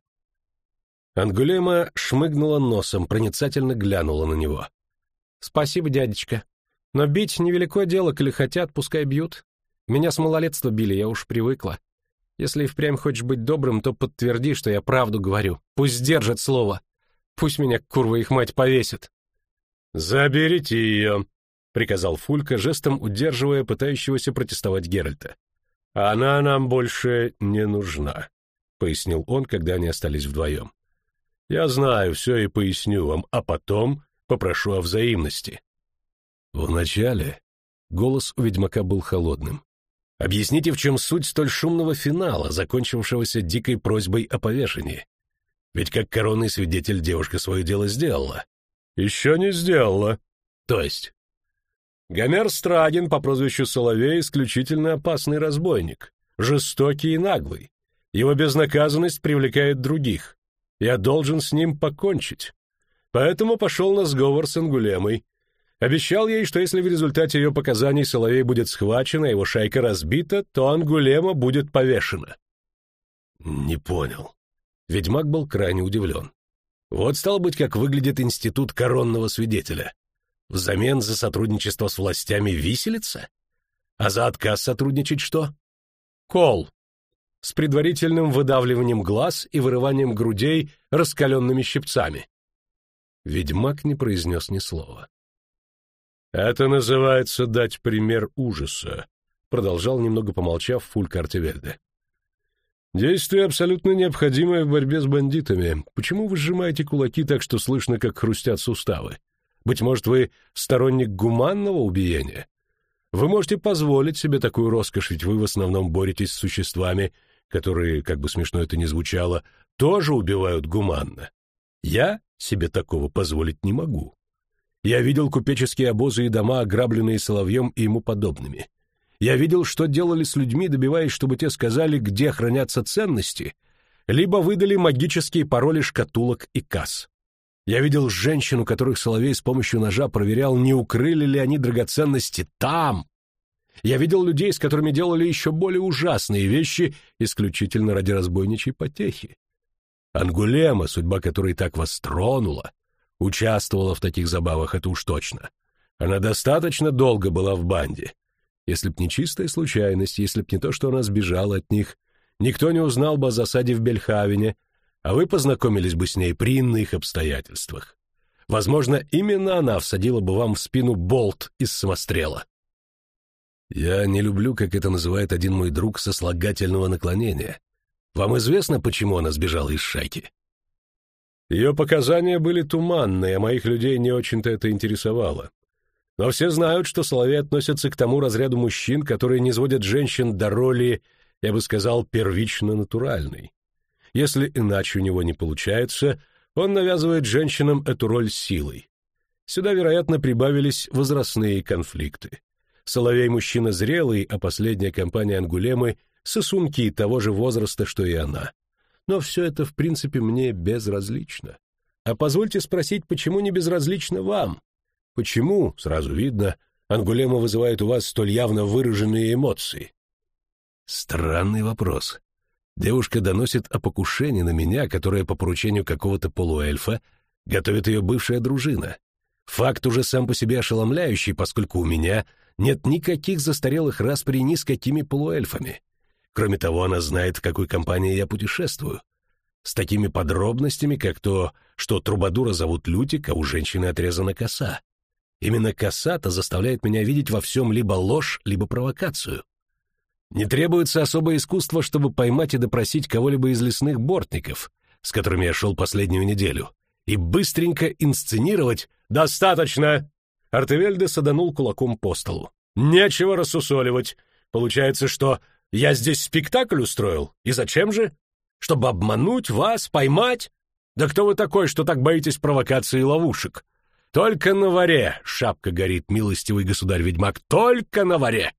Ангулема шмыгнула носом, проницательно глянула на него. «Спасибо, дядечка. Но бить невелико дело, коли хотят, пускай бьют. Меня с малолетства били, я уж привыкла. Если и впрямь хочешь быть добрым, то подтверди, что я правду говорю. Пусть сдержит слово. Пусть меня, курва их мать, повесит».
«Заберите ее», — приказал Фулька, жестом удерживая пытающегося протестовать Геральта. «Она нам больше не нужна», — пояснил он, когда они остались вдвоем. «Я знаю все и поясню вам, а потом попрошу о взаимности». Вначале голос у ведьмака был холодным. «Объясните, в чем суть столь шумного финала, закончившегося дикой просьбой о повешении? Ведь как коронный свидетель девушка свое дело сделала». «Еще не сделала». «То есть?» Гомер Страгин по прозвищу Соловей исключительно опасный разбойник, жестокий и наглый. Его безнаказанность привлекает других. Я должен с ним покончить. Поэтому пошел на сговор с Ангулемой. Обещал ей, что если в результате ее показаний Соловей будет схвачен, а его шайка разбита, то Ангулема будет повешена. Не понял. Ведьмак был крайне удивлен. Вот стало быть, как выглядит институт коронного свидетеля. Взамен за сотрудничество с властями виселица? А за отказ сотрудничать что?
Кол. С предварительным выдавливанием глаз и вырыванием грудей раскаленными щипцами.
Ведьмак не произнес ни слова.
«Это называется дать пример ужаса», — продолжал, немного помолчав, Фулька Артевельде. «Действие абсолютно необходимое в борьбе с бандитами. Почему вы сжимаете кулаки так, что слышно, как хрустят суставы? Быть может, вы сторонник гуманного убиения? Вы можете позволить себе такую роскошь, ведь вы в основном боретесь с существами, которые, как бы смешно это ни звучало, тоже убивают гуманно. Я себе такого позволить не могу. Я видел купеческие обозы и дома, ограбленные Соловьем и ему подобными. Я видел, что делали с людьми, добиваясь, чтобы те сказали, где хранятся ценности, либо выдали магические пароли шкатулок и касс. Я видел женщин, у которых Соловей с помощью ножа проверял, не укрыли ли они драгоценности там. Я видел людей, с которыми делали еще более ужасные вещи, исключительно ради разбойничьей потехи. Ангулема, судьба которой так вас тронула, участвовала в таких забавах, это уж точно. Она достаточно долго была в банде. Если б не чистая случайность, если б не то, что она сбежала от них, никто не узнал бы о засаде в Бельхавене, а вы познакомились бы с ней при иных обстоятельствах. Возможно, именно она всадила бы вам в спину болт из самострела. Я не люблю, как это называет один мой друг, сослагательного наклонения. Вам известно, почему она сбежала из шайки? Ее показания были туманные, а моих людей не очень-то это интересовало. Но все знают, что Соловей относится к тому разряду мужчин, которые не сводят женщин до роли, я бы сказал, первично-натуральной. Если иначе у него не получается, он навязывает женщинам эту роль силой. Сюда, вероятно, прибавились возрастные конфликты. Соловей мужчина зрелый, а последняя компания Ангулемы — сосунки того же возраста, что и она. Но все это, в принципе, мне безразлично. А позвольте спросить, почему не безразлично вам? Почему, сразу видно, Ангулема вызывает у вас столь явно выраженные эмоции? Странный вопрос. Девушка доносит о покушении на меня, которое по поручению какого-то полуэльфа готовит ее бывшая дружина. Факт уже сам по себе ошеломляющий, поскольку у меня нет никаких застарелых распри ни с какими полуэльфами. Кроме того, она знает, в какой компании я путешествую. С такими подробностями, как то, что трубадура зовут Лютик, а у женщины отрезана коса. Именно коса-то заставляет меня видеть во всем либо ложь, либо провокацию. Не требуется особое искусство, чтобы поймать и допросить кого-либо из лесных бортников, с которыми я шел последнюю неделю, и быстренько инсценировать «Достаточно!» Артевельде саданул кулаком по столу. «Нечего рассусоливать. Получается, что я здесь спектакль устроил? И зачем же? Чтобы обмануть вас, поймать? Да кто вы такой, что так боитесь провокаций и ловушек? Только на варе шапка горит, милостивый государь-ведьмак, только на варе!»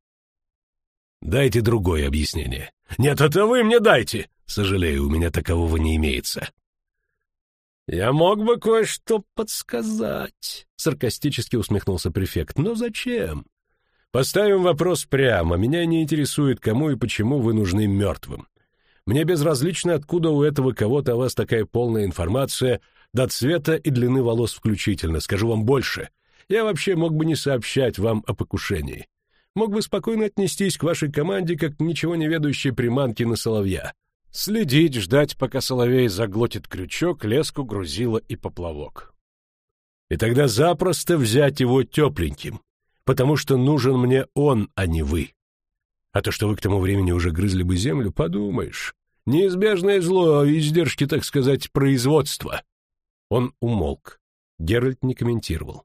Дайте другое объяснение. Нет, это вы мне дайте. Сожалею, у меня такового не имеется. Я мог бы кое-что подсказать, саркастически усмехнулся префект. Но зачем? Поставим вопрос прямо. Меня не интересует, кому и почему вы нужны мертвым. Мне безразлично, откуда у этого кого-то о вас такая полная информация, до цвета и длины волос включительно. Скажу вам больше. Я вообще мог бы не сообщать вам о покушении мог бы спокойно отнестись к вашей команде как к ничего не ведущей приманке на соловья. Следить, ждать, пока соловей заглотит крючок, леску, грузило и поплавок. И тогда запросто взять его тепленьким, потому что нужен мне он, а не вы. А то, что вы к тому времени уже грызли бы землю, подумаешь. Неизбежное зло, издержки, так сказать, производства. Он умолк. Геральт не комментировал.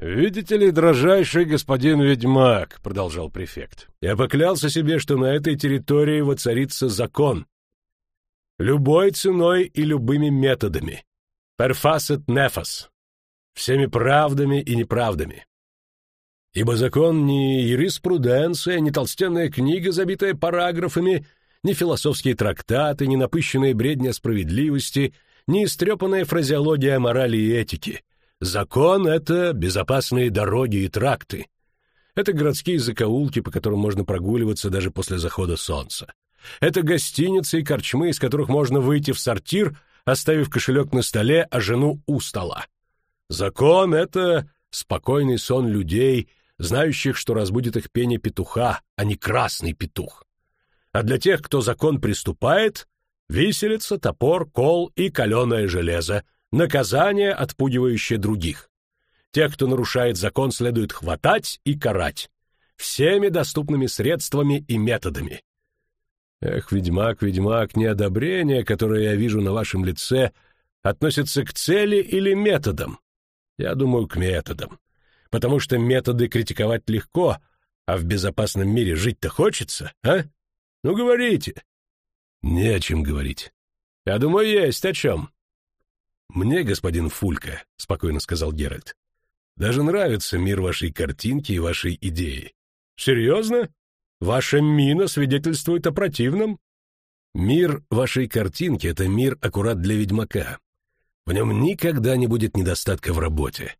«Видите ли, дрожайший господин ведьмак», — продолжал префект, — «я поклялся себе, что на этой территории воцарится закон. Любой ценой и любыми методами. Перфасет нефас. Всеми правдами и неправдами. Ибо закон не юриспруденция, не толстенная книга, забитая параграфами, не философские трактаты, не напыщенные бредни о справедливости, не истрепанная фразеология морали и этики — Закон — это безопасные дороги и тракты. Это городские закоулки, по которым можно прогуливаться даже после захода солнца. Это гостиницы и корчмы, из которых можно выйти в сортир,
оставив кошелек на столе, а жену у стола. Закон — это спокойный сон людей, знающих, что разбудит их пение петуха, а не красный петух. А для тех, кто закон приступает, виселица, топор, кол и каленое железо, наказание, отпугивающее других. Тех, кто нарушает закон, следует хватать и карать всеми доступными средствами и методами. Эх, ведьмак, ведьмак, неодобрение, которое я вижу на вашем лице, относится к цели или методам? Я думаю, к методам. Потому что методы критиковать легко, а в безопасном мире жить-то хочется, а? Ну, говорите. Не о чем говорить. Я думаю, есть о чем. Мне, господин Фулька, спокойно сказал Геральт, даже нравится мир вашей картинки и вашей идеи. Серьезно? Ваша мина свидетельствует о противном? Мир вашей картинки — это мир аккурат для ведьмака. В нем никогда не будет недостатка в работе.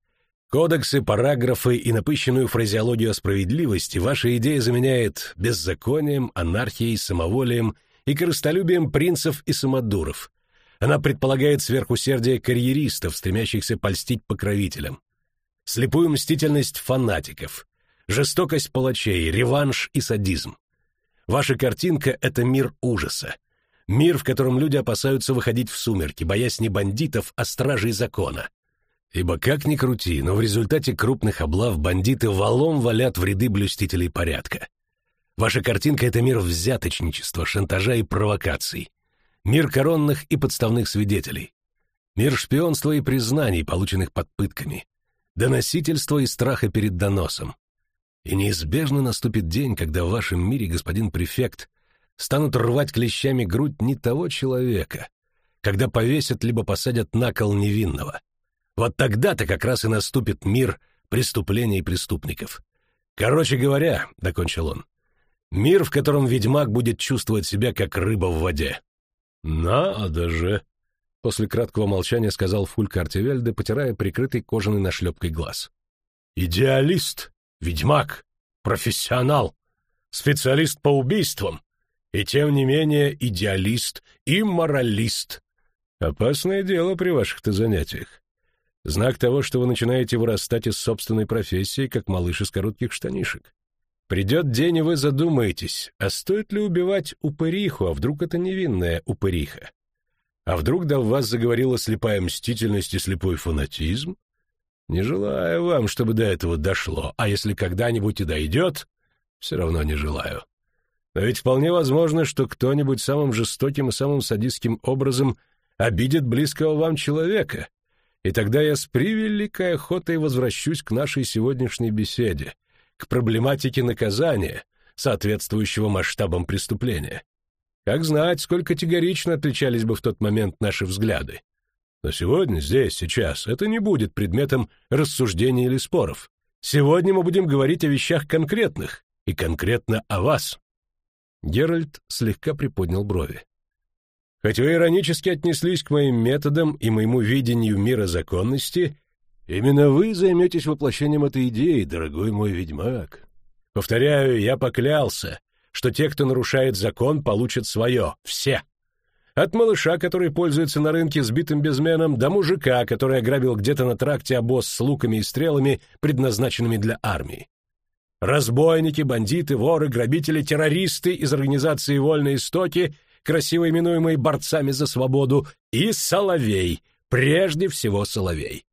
Кодексы, параграфы и напыщенную фразеологию о справедливости ваша идея заменяет беззаконием, анархией, самоволием и корыстолюбием принцев и самодуров. Она предполагает сверхусердие карьеристов, стремящихся польстить покровителям, слепую мстительность фанатиков, жестокость палачей, реванш и садизм. Ваша картинка — это мир ужаса. Мир, в котором люди опасаются выходить в сумерки, боясь не бандитов, а стражей закона. Ибо как ни крути, но в результате крупных облав бандиты валом валят в ряды блюстителей порядка. Ваша картинка — это мир взяточничества, шантажа и провокаций. Мир коронных и подставных свидетелей. Мир шпионства и признаний, полученных под пытками. Доносительства и страха перед доносом. И неизбежно наступит день, когда в вашем мире, господин префект, станут рвать клещами грудь не того человека, когда повесят либо посадят на кол невинного. Вот тогда-то как раз и наступит мир преступлений и преступников. Короче говоря, — докончил он, — мир, в котором ведьмак будет чувствовать себя как рыба в воде. «Надо же!» — после краткого молчания сказал Фулька Артевельде, потирая прикрытый кожаной нашлепкой глаз. «Идеалист!» ведьмак, профессионал, специалист по убийствам, и тем не менее идеалист и моралист. Опасное дело при ваших-то занятиях. Знак того, что вы начинаете вырастать из собственной профессии, как малыш из коротких штанишек. Придет день, и вы задумаетесь, а стоит ли убивать упыриху, а вдруг это невинная упыриха? А вдруг в вас заговорила слепая мстительность и слепой фанатизм? Не желаю вам, чтобы до этого дошло, а если когда-нибудь и дойдет, все равно не желаю. Но ведь вполне возможно, что кто-нибудь самым жестоким и самым садистским образом обидит близкого вам человека, и тогда я с превеликой охотой возвращусь к нашей сегодняшней беседе, к проблематике наказания, соответствующего масштабам преступления. Как знать, сколь категорично отличались бы в тот момент наши взгляды. Но сегодня, здесь, сейчас, это не будет предметом рассуждений или споров. Сегодня мы будем говорить о вещах конкретных, и конкретно о вас. Геральт слегка приподнял брови. Хоть вы иронически отнеслись к моим методам и моему видению мира законности, именно вы займетесь воплощением этой идеи, дорогой мой ведьмак. Повторяю, я поклялся, что те, кто нарушает закон, получат свое, все. От малыша, который пользуется на рынке сбитым безменом, до мужика, который ограбил где-то на тракте обоз с луками и стрелами, предназначенными для армии. Разбойники, бандиты, воры, грабители, террористы из организации «Вольные истоки», красиво именуемые борцами за свободу, и Соловей, прежде всего Соловей.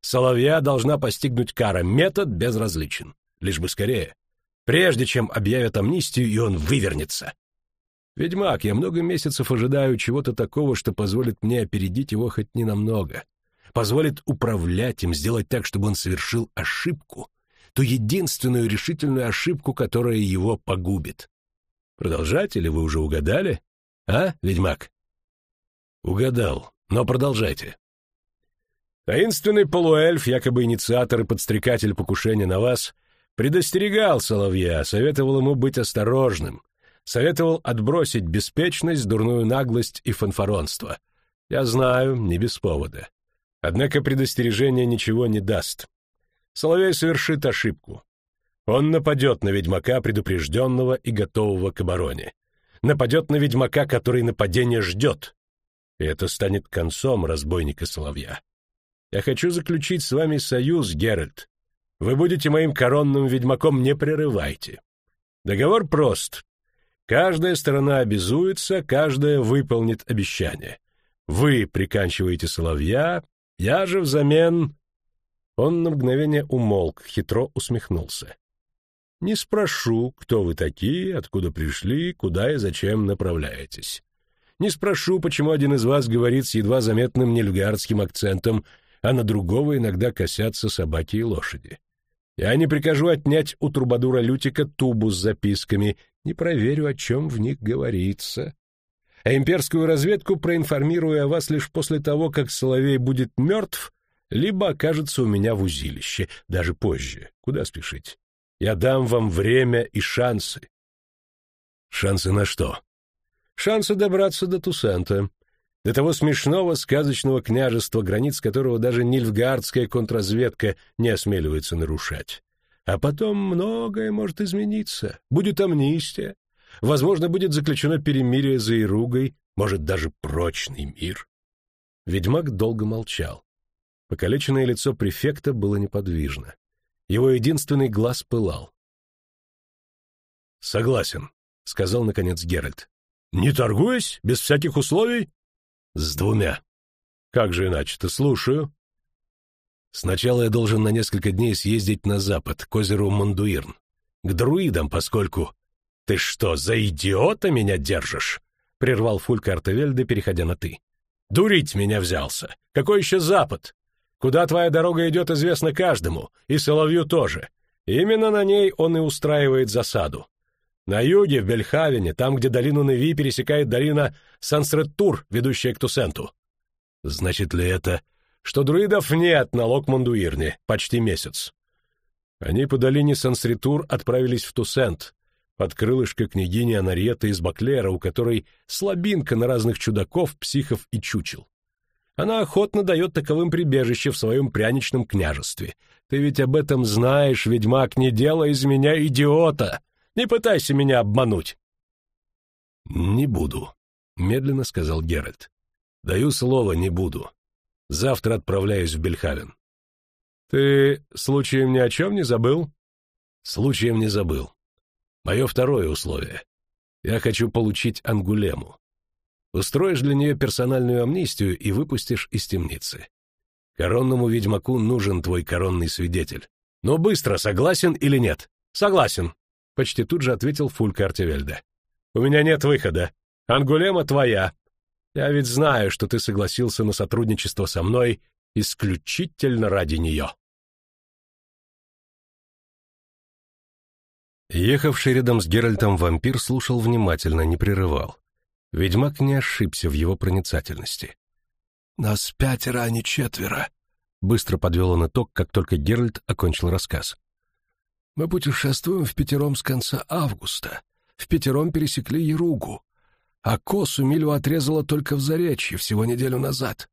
Соловья должна постигнуть кара, метод безразличен. Лишь бы скорее. Прежде чем объявят амнистию, и он вывернется. Ведьмак, я много месяцев ожидаю чего-то такого, что позволит мне опередить его хоть ненамного. Позволит управлять им, сделать так, чтобы он совершил ошибку, ту единственную решительную ошибку, которая его погубит. Продолжать или вы уже угадали? А, ведьмак? Угадал, но продолжайте. Таинственный полуэльф, якобы инициатор и подстрекатель покушения на вас, предостерегал Соловья, советовал ему быть осторожным, советовал отбросить беспечность, дурную наглость и фанфаронство. Я знаю, не без повода. Однако предостережение ничего не даст. Соловей совершит ошибку. Он нападет на ведьмака, предупрежденного и готового к обороне. Нападет на ведьмака, который нападение ждет. И это станет концом разбойника Соловья. Я хочу заключить с вами союз, Геральт. Вы будете моим коронным ведьмаком, не прерывайте. Договор прост. Каждая сторона обязуется, каждая выполнит обещание. Вы приканчиваете соловья, я же взамен...» Он на мгновение умолк, хитро усмехнулся. «Не спрошу, кто вы такие, откуда пришли, куда и зачем направляетесь. Не спрошу, почему один из вас говорит с едва заметным нельгардским акцентом, а на другого иногда косятся собаки и лошади. Я не прикажу отнять у трубадура Лютика тубу с записками, не проверю, о чем в них говорится. А имперскую разведку проинформирую о вас лишь после того, как Соловей будет мертв, либо окажется у меня в узилище, даже позже. Куда спешить? Я дам вам время и шансы. Шансы на что? Шансы добраться до Тусента до того смешного сказочного княжества, границ которого даже нильфгаардская контрразведка не осмеливается нарушать. А потом многое может измениться. Будет амнистия. Возможно, будет заключено перемирие за Иругой, может, даже прочный мир. Ведьмак долго молчал. Покалеченное лицо префекта было неподвижно. Его единственный глаз пылал. «Согласен», — сказал, наконец, Геральт. «Не торгуясь? Без всяких условий?» С двумя. Как же иначе-то, слушаю. Сначала я должен на несколько дней съездить на запад, к озеру Мандуирн. К друидам, поскольку... Ты что, за идиота меня держишь? Прервал Фулька Артевельде, переходя на «ты». Дурить меня взялся. Какой еще запад? Куда твоя дорога идет, известно каждому, и Соловью тоже. Именно на ней он и устраивает засаду. На юге, в Бельхавене, там, где долину Неви пересекает долина Сансреттур, ведущая к Тусенту. Значит ли это, что друидов нет на Локмундуирне почти месяц? Они по долине Сансритур отправились в Тусент, под крылышко княгини Анариеты из Баклера, у которой слабинка на разных чудаков, психов и чучел. Она охотно дает таковым прибежище в своем пряничном княжестве. Ты ведь об этом знаешь, ведьмак, не делай из меня идиота. Не пытайся меня обмануть. Не буду, медленно сказал Геральт. Даю слово, не буду. Завтра отправляюсь в Бельхавен. Ты случаем ни о чем не забыл? Случаем не забыл. Мое второе условие. Я хочу получить Ангулему. Устроишь для нее персональную амнистию и выпустишь из темницы. Коронному ведьмаку нужен твой коронный свидетель. Но быстро, согласен или нет? Согласен, Почти тут же ответил Фулька Артевельда. «У меня нет выхода. Ангулема твоя. Я ведь знаю, что ты согласился на сотрудничество со мной исключительно ради нее». Ехавший рядом с Геральтом вампир слушал внимательно, не прерывал. Ведьмак не ошибся в его проницательности.
«Нас пятеро, а не четверо», —
быстро подвел он итог, как только Геральт окончил рассказ.
Мы путешествуем в пятером с конца августа. В пятером пересекли Яругу. А косу Милю отрезала только в Заречье всего неделю назад.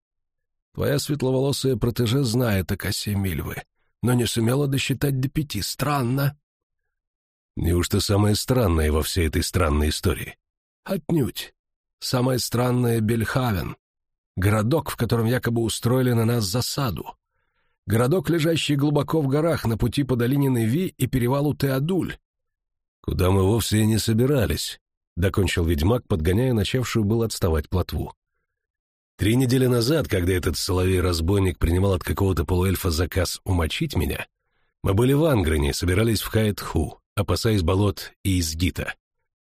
Твоя светловолосая протеже знает о косе Мильвы, но не сумела досчитать до пяти. Странно.
Неужто самое странное во всей этой странной истории?
Отнюдь. Самое странное — Бельхавен. Городок, в котором якобы устроили на нас засаду. Городок, лежащий глубоко в горах на пути по долине Неви и перевалу Теодуль.
«Куда мы вовсе и не собирались», — докончил ведьмак, подгоняя начавшую был отставать плотву. «Три недели назад, когда этот соловей-разбойник принимал от какого-то полуэльфа заказ умочить меня, мы были в Ангрене, собирались в Хаэтху, опасаясь болот и изгита.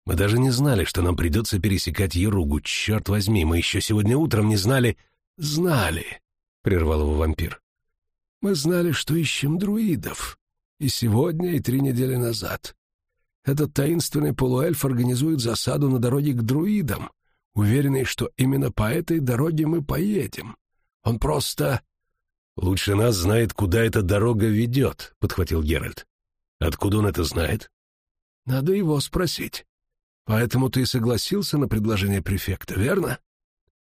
Мы даже не знали, что нам придется пересекать Еругу, черт возьми, мы еще сегодня утром не знали...»
«Знали», — прервал его вампир. Мы знали, что ищем друидов. И сегодня, и три недели назад. Этот таинственный полуэльф организует засаду на дороге к друидам, уверенный, что именно по этой дороге мы поедем. Он просто...
«Лучше нас знает, куда эта дорога ведет», — подхватил Геральт. «Откуда он это знает?»
«Надо его спросить. Поэтому ты согласился на предложение префекта, верно?»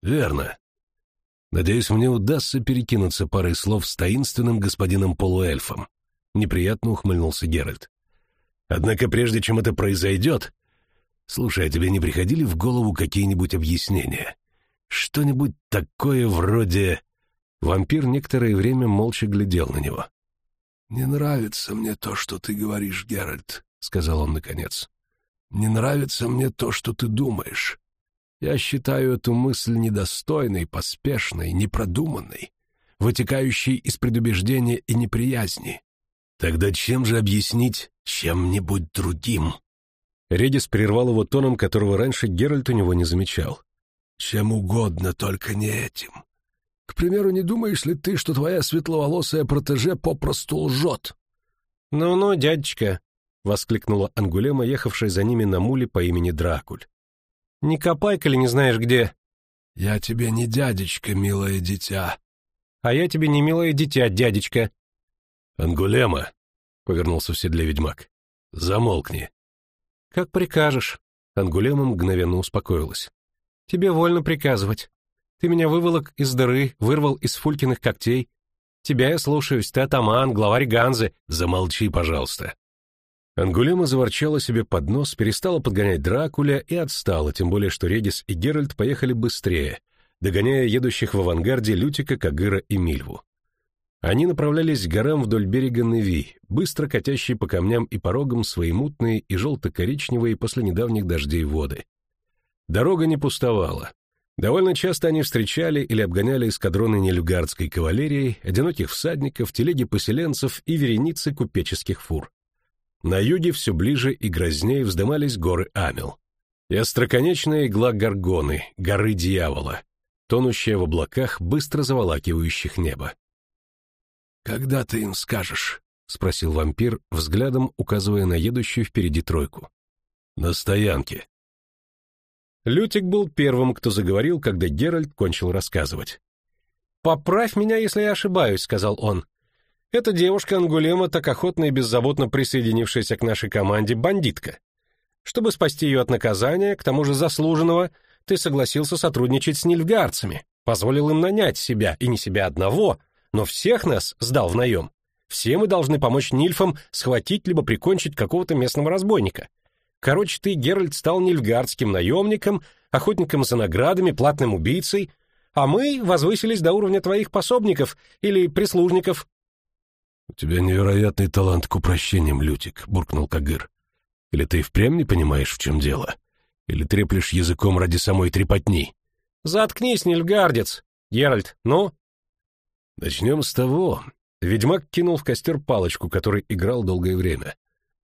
«Верно. Надеюсь, мне удастся перекинуться парой слов с таинственным господином полуэльфом. Неприятно ухмыльнулся Геральт. Однако прежде чем это произойдет... Слушай, а тебе не приходили в голову какие-нибудь объяснения? Что-нибудь такое вроде...» Вампир некоторое время молча глядел на него. «Не нравится мне то, что ты говоришь, Геральт», — сказал он наконец. «Не нравится мне то, что ты думаешь. Я считаю эту мысль недостойной, поспешной, непродуманной, вытекающей из предубеждения и неприязни. Тогда чем же объяснить чем-нибудь другим?»
Редис прервал его тоном, которого раньше Геральт у него не замечал.
«Чем угодно, только не этим. К примеру, не думаешь ли ты, что твоя светловолосая протеже попросту лжет?»
«Ну-ну, дядечка», — воскликнула Ангулема, ехавшая за ними на муле по имени Дракуль. «Не копай-ка ли не знаешь где?»
«Я тебе не дядечка, милое дитя».
«А я тебе не милое дитя, дядечка».
«Ангулема», — повернулся в седле ведьмак, — «замолкни».
«Как прикажешь». Ангулема мгновенно успокоилась. «Тебе вольно приказывать. Ты меня выволок из дыры, вырвал из Фулькиных когтей. Тебя я слушаюсь, ты атаман, главарь Ганзы.
Замолчи, пожалуйста».
Ангулема заворчала себе под нос, перестала подгонять Дракуля и отстала, тем более что Редис и Геральт поехали быстрее, догоняя едущих в авангарде Лютика, Кагыра и Мильву. Они направлялись к горам вдоль берега Неви, быстро катящие по камням и порогам свои мутные и желто-коричневые после недавних дождей воды. Дорога не пустовала. Довольно часто они встречали или обгоняли эскадроны нельфгардской кавалерии, одиноких всадников, телеги поселенцев и вереницы купеческих фур. На юге все ближе и грознее вздымались горы Амел. И остроконечная игла Гаргоны, горы дьявола, тонущая в облаках, быстро заволакивающих небо.
«Когда ты им скажешь?»
— спросил вампир, взглядом указывая на едущую впереди тройку.
«На стоянке».
Лютик был первым, кто заговорил, когда Геральт кончил рассказывать. «Поправь меня, если я ошибаюсь», — сказал он. «Эта девушка Ангулема, так охотно и беззаботно присоединившаяся к нашей команде, бандитка. Чтобы спасти ее от наказания, к тому же заслуженного, ты согласился сотрудничать с нильфгаарцами, позволил им нанять себя, и не себя одного, но всех нас сдал в наем. Все мы должны помочь Нильфам схватить либо прикончить какого-то местного разбойника. Короче, ты, Геральт, стал нильфгардским наемником, охотником за наградами, платным убийцей, а мы возвысились до уровня твоих пособников или прислужников.
— У тебя невероятный талант к упрощениям, Лютик, — буркнул Кагыр. — Или ты впрямь не понимаешь, в чем дело? Или треплешь языком ради самой трепотни?
— Заткнись, нильфгардец! Геральт, ну?
Начнем с того, ведьмак кинул в костер палочку, который играл долгое время,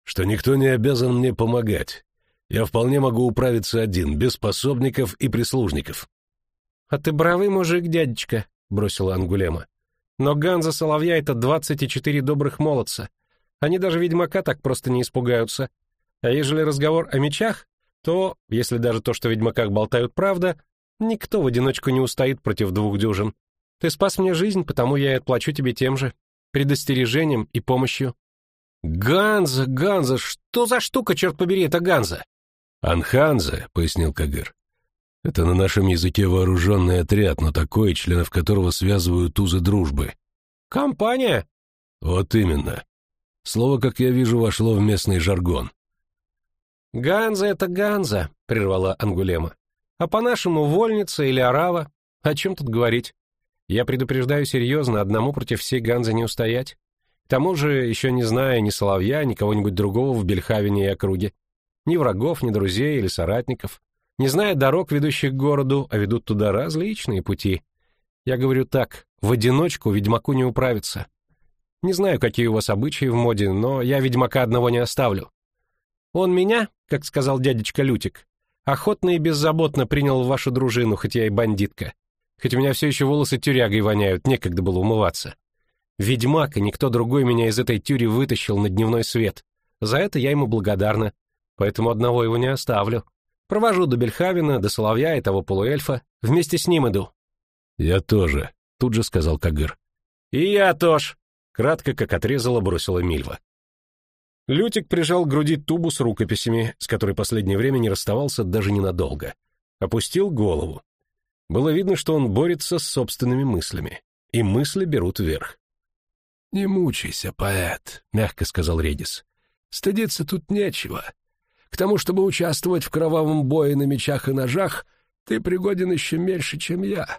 что никто не обязан мне помогать. Я вполне могу управиться один, без пособников и прислужников.
— А ты бравый мужик, дядечка, — бросила Ангулема. — Но Ганза Соловья — это двадцать и четыре добрых молодца. Они даже ведьмака так просто не испугаются. А ежели разговор о мечах, то, если даже то, что ведьмаках болтают правда, никто в одиночку не устоит против двух дюжин. Ты спас мне жизнь, потому я и отплачу тебе тем же, предостережением и помощью. Ганза, Ганза, что за штука, черт побери, это Ганза?
Анханза, пояснил Кагыр. Это на нашем языке вооруженный отряд, но такой, членов которого связывают узы дружбы.
Компания?
Вот именно. Слово, как я вижу, вошло в местный жаргон.
Ганза — это Ганза, — прервала Ангулема. А по-нашему вольница или орава? О чем тут говорить? Я предупреждаю серьезно, одному против всей Ганзы не устоять. К тому же, еще не зная ни Соловья, ни кого-нибудь другого в Бельхавене и округе. Ни врагов, ни друзей или соратников. Не зная дорог, ведущих к городу, а ведут туда различные пути. Я говорю так, в одиночку ведьмаку не управиться. Не знаю, какие у вас обычаи в моде, но я ведьмака одного не оставлю. Он меня, как сказал дядечка Лютик, охотно и беззаботно принял в вашу дружину, хоть я и бандитка. Хоть у меня все еще волосы тюрягой воняют, некогда было умываться. Ведьмак и никто другой меня из этой тюри вытащил на дневной свет. За это я ему благодарна, поэтому одного его не оставлю. Провожу до Бельхавина, до Соловья и того полуэльфа. Вместе с ним иду».
«Я тоже», — тут же сказал Кагыр.
«И я тоже», — кратко, как отрезала, бросила Мильва. Лютик прижал к груди тубу с рукописями, с которой последнее время не расставался даже ненадолго. Опустил голову. Было видно, что он борется с собственными мыслями, и мысли берут верх.
«Не мучайся, поэт», — мягко сказал Редис. «Стыдиться тут нечего. К тому, чтобы участвовать в кровавом бое на мечах и ножах,
Ты пригоден еще меньше, чем я.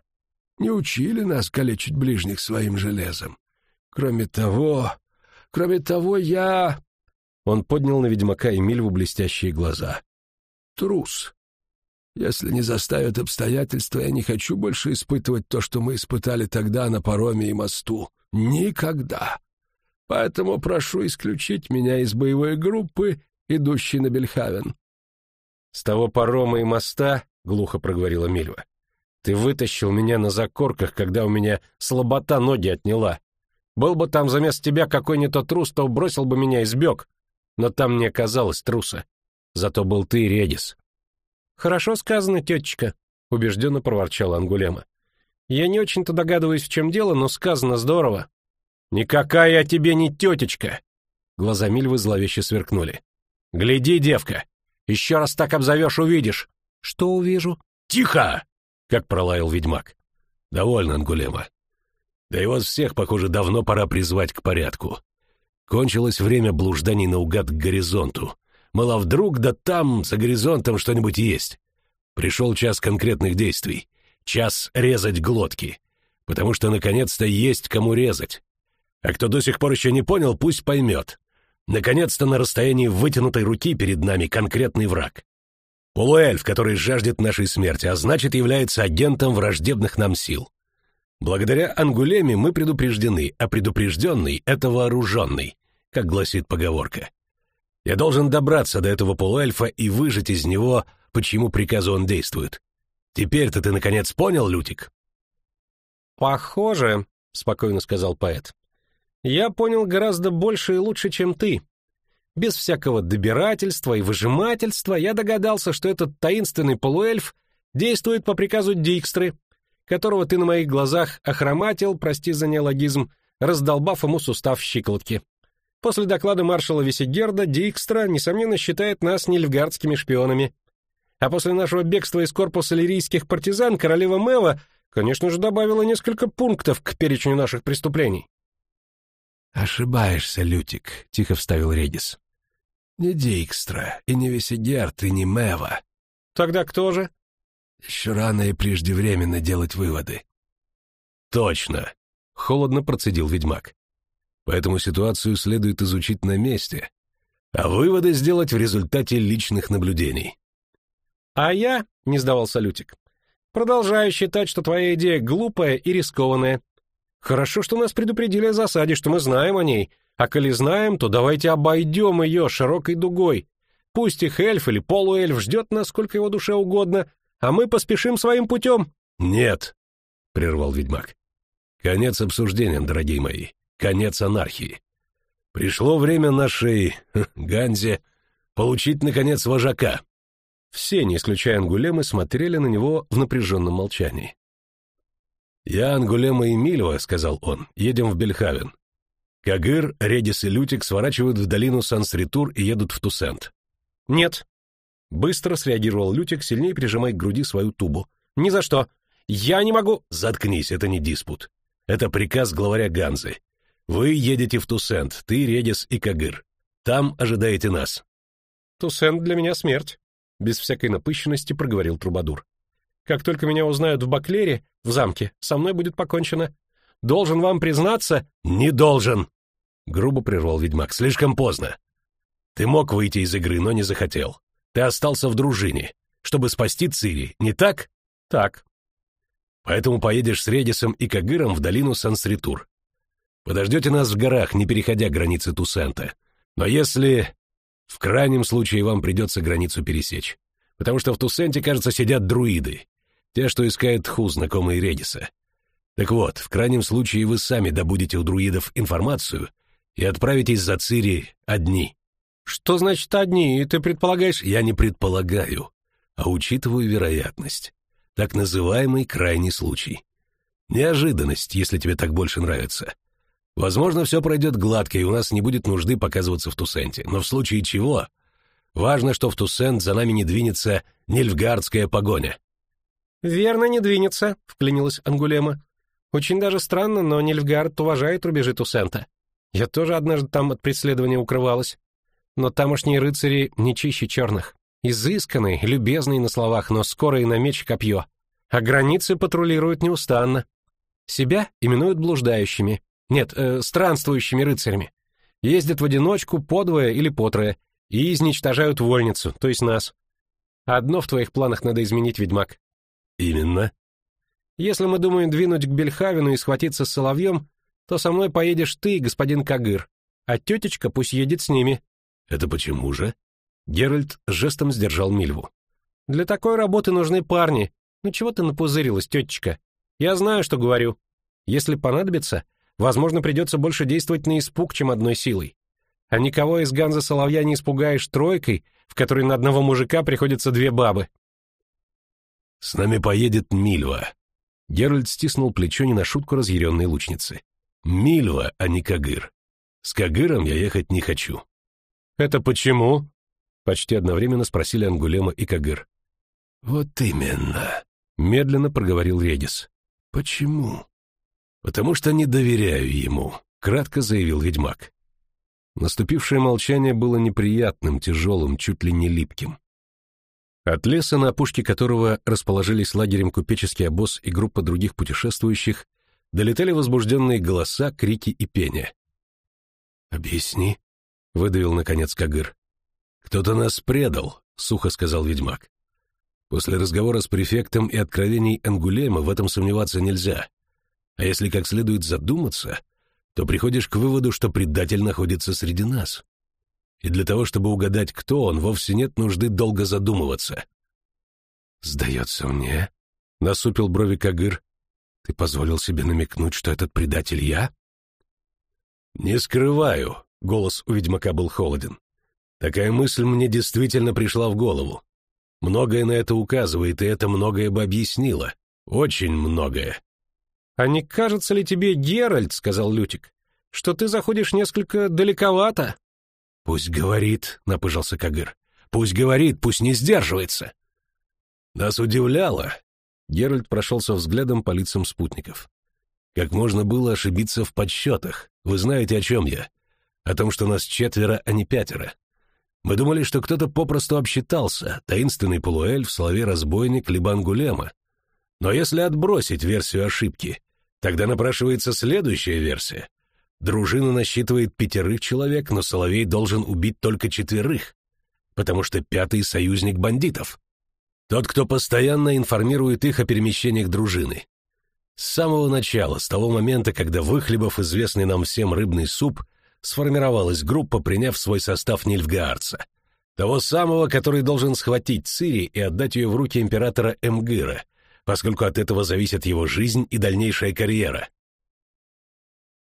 Не учили нас калечить ближних своим железом. Кроме того... Кроме того, я...»
Он поднял на ведьмака и Мильву блестящие глаза.
«Трус. Если не заставят обстоятельства, я не хочу больше испытывать то, что мы испытали тогда на пароме и мосту. Никогда. Поэтому прошу исключить меня из боевой группы, идущей на Бельхавен».
«С того парома и моста, — глухо проговорила Мильва, — ты вытащил меня на закорках, когда у меня слабота ноги отняла. Был бы там заместо тебя какой-нибудь трус, то бросил бы меня и сбег. Но там не оказалось труса. Зато был ты, Редис. «Хорошо сказано, тетечка», — убежденно проворчала Ангулема. «Я не очень-то догадываюсь, в чем дело, но сказано здорово». «Никакая я тебе не тетечка!» Глаза Мильвы зловеще сверкнули. «Гляди, девка! Еще раз так обзовешь, увидишь!» «Что увижу?»
«Тихо!» — как пролаял ведьмак. «Довольно, Ангулема. Да и вас всех, похоже, давно пора призвать к порядку. Кончилось время блужданий наугад к горизонту. Мало вдруг, да там, за горизонтом, что-нибудь есть. Пришел час конкретных действий. Час резать глотки. Потому что, наконец-то, есть кому резать. А кто до сих пор еще не понял, пусть поймет. Наконец-то на расстоянии вытянутой руки перед нами конкретный враг. Полуэльф, который жаждет нашей смерти, а значит, является агентом враждебных нам сил. Благодаря Ангулеме мы предупреждены, а предупрежденный — это вооруженный, как гласит поговорка. Я должен добраться до этого полуэльфа и выжать из него, почему приказу он действует. Теперь-то ты, наконец, понял, Лютик?»
«Похоже», — спокойно сказал поэт. «Я понял гораздо больше и лучше, чем ты. Без всякого добирательства и выжимательства я догадался, что этот таинственный полуэльф действует по приказу Дикстры, которого ты на моих глазах охроматил, прости за неологизм, раздолбав ему сустав щиколотки. После доклада маршала Весигерда Дикстра, несомненно, считает нас нильфгардскими шпионами. А после нашего бегства из корпуса лирийских партизан королева Мева, конечно же, добавила несколько пунктов к перечню наших преступлений.
«Ошибаешься, Лютик», — тихо вставил Редис. «Не Дикстра, и не Весигерд, и не Мева».
«Тогда кто же?»
«Еще рано и преждевременно делать выводы».
«Точно», — холодно процедил ведьмак поэтому ситуацию следует изучить на месте, а выводы сделать в результате личных наблюдений.
«А я», — не сдавался Лютик, — «продолжаю считать, что твоя идея глупая и рискованная. Хорошо, что нас предупредили о засаде, что мы знаем о ней, а коли знаем, то давайте обойдем ее широкой дугой. Пусть их эльф или полуэльф ждет нас, сколько его душе угодно, а мы поспешим своим путем».
«Нет», — прервал ведьмак. «Конец обсуждениям, дорогие мои конец анархии. Пришло время нашей Ганзе получить, наконец, вожака.
Все, не исключая Ангулемы, смотрели на него в напряженном молчании.
«Я, Ангулема и Мильва», — сказал он, — «едем в Бельхавен. Кагыр, Редис и Лютик сворачивают в долину Сансритур и едут в Тусент».
«Нет».
Быстро среагировал Лютик, сильнее прижимая к груди свою тубу.
«Ни за что. Я не могу...»
«Заткнись, это не диспут. Это приказ главаря Ганзы. Вы едете в Тусент, ты, Редис и Кагыр. Там ожидаете нас.
Тусент для меня смерть, без всякой напыщенности проговорил Трубадур. Как только меня узнают в Баклере, в замке, со мной будет покончено. Должен вам признаться...
Не должен! Грубо прервал ведьмак. Слишком поздно. Ты мог выйти из игры, но не захотел. Ты остался в дружине, чтобы спасти Цири, не так?
Так.
Поэтому поедешь с Редисом и Кагыром в долину Сансритур. Подождете нас в горах, не переходя границы Тусента. Но если... В крайнем случае вам придется границу пересечь. Потому что в Тусенте, кажется, сидят друиды. Те, что искают тху, знакомые Редиса. Так вот, в крайнем случае вы сами добудете у друидов информацию и отправитесь за Цири одни.
Что значит одни? И ты предполагаешь...
Я не предполагаю, а учитываю вероятность. Так называемый крайний случай. Неожиданность, если тебе так больше нравится. Возможно, все пройдет гладко, и у нас не будет нужды показываться в Тусенте. Но в случае чего? Важно, что в Тусент за нами не двинется нильфгардская погоня.
«Верно, не двинется», — вклинилась Ангулема. «Очень даже странно, но Нильфгард уважает рубежи Тусента. Я тоже однажды там от преследования укрывалась. Но тамошние рыцари не чище черных. Изысканный, любезный на словах, но скоро и на меч копье. А границы патрулируют неустанно. Себя именуют блуждающими. Нет, э, странствующими рыцарями. Ездят в одиночку, подвое или потрое, и изничтожают вольницу, то есть нас. Одно в твоих планах надо изменить, ведьмак.
Именно.
Если мы думаем двинуть к Бельхавину и схватиться с Соловьем, то со мной поедешь ты, господин Кагыр, а тетечка пусть едет с ними.
Это почему же? Геральт жестом сдержал Мильву.
Для такой работы нужны парни. Ну чего ты напузырилась, тетечка? Я знаю, что говорю. Если понадобится, возможно, придется больше действовать на испуг, чем одной силой. А никого из Ганза Соловья не испугаешь тройкой, в которой на одного мужика приходится две бабы.
«С нами поедет Мильва». Геральт стиснул плечо не на шутку разъяренной лучницы. «Мильва, а не Кагыр. С Кагыром я ехать не хочу».
«Это почему?»
Почти одновременно спросили Ангулема и Кагыр.
«Вот именно», —
медленно проговорил Редис.
«Почему?»
«Потому что не доверяю ему», — кратко заявил ведьмак. Наступившее молчание было неприятным, тяжелым, чуть ли не липким. От леса, на опушке которого расположились лагерем купеческий обоз и группа других путешествующих, долетали возбужденные голоса, крики и пение.
«Объясни», —
выдавил наконец Кагыр. «Кто-то нас предал», — сухо сказал ведьмак. «После разговора с префектом и откровений Ангулема в этом сомневаться нельзя. А если как следует задуматься, то приходишь к выводу, что предатель находится среди нас. И для того, чтобы угадать, кто он, вовсе нет нужды долго задумываться.
«Сдается мне», — насупил брови Кагыр, — «ты позволил себе намекнуть, что этот предатель я?»
«Не скрываю», — голос у ведьмака был холоден. «Такая мысль мне действительно пришла в голову. Многое на это указывает, и это многое бы объяснило. Очень многое.
«А не кажется ли тебе, Геральт, — сказал Лютик, — что ты заходишь несколько далековато?»
«Пусть говорит», — напыжился Кагыр. «Пусть говорит, пусть не сдерживается». Нас удивляло. Геральт прошелся взглядом по лицам спутников. Как можно было ошибиться в подсчетах? Вы знаете, о чем я? О том, что нас четверо, а не пятеро. Мы думали, что кто-то попросту обсчитался, таинственный полуэльф, слове разбойник, либо ангулема. Но если отбросить версию ошибки, Тогда напрашивается следующая версия. Дружина насчитывает пятерых человек, но Соловей должен убить только четверых, потому что пятый — союзник бандитов. Тот, кто постоянно информирует их о перемещениях дружины. С самого начала, с того момента, когда, выхлебав известный нам всем рыбный суп, сформировалась группа, приняв свой состав Нильфгаарца. Того самого, который должен схватить Цири и отдать ее в руки императора Эмгыра, поскольку от этого зависит его жизнь и дальнейшая карьера.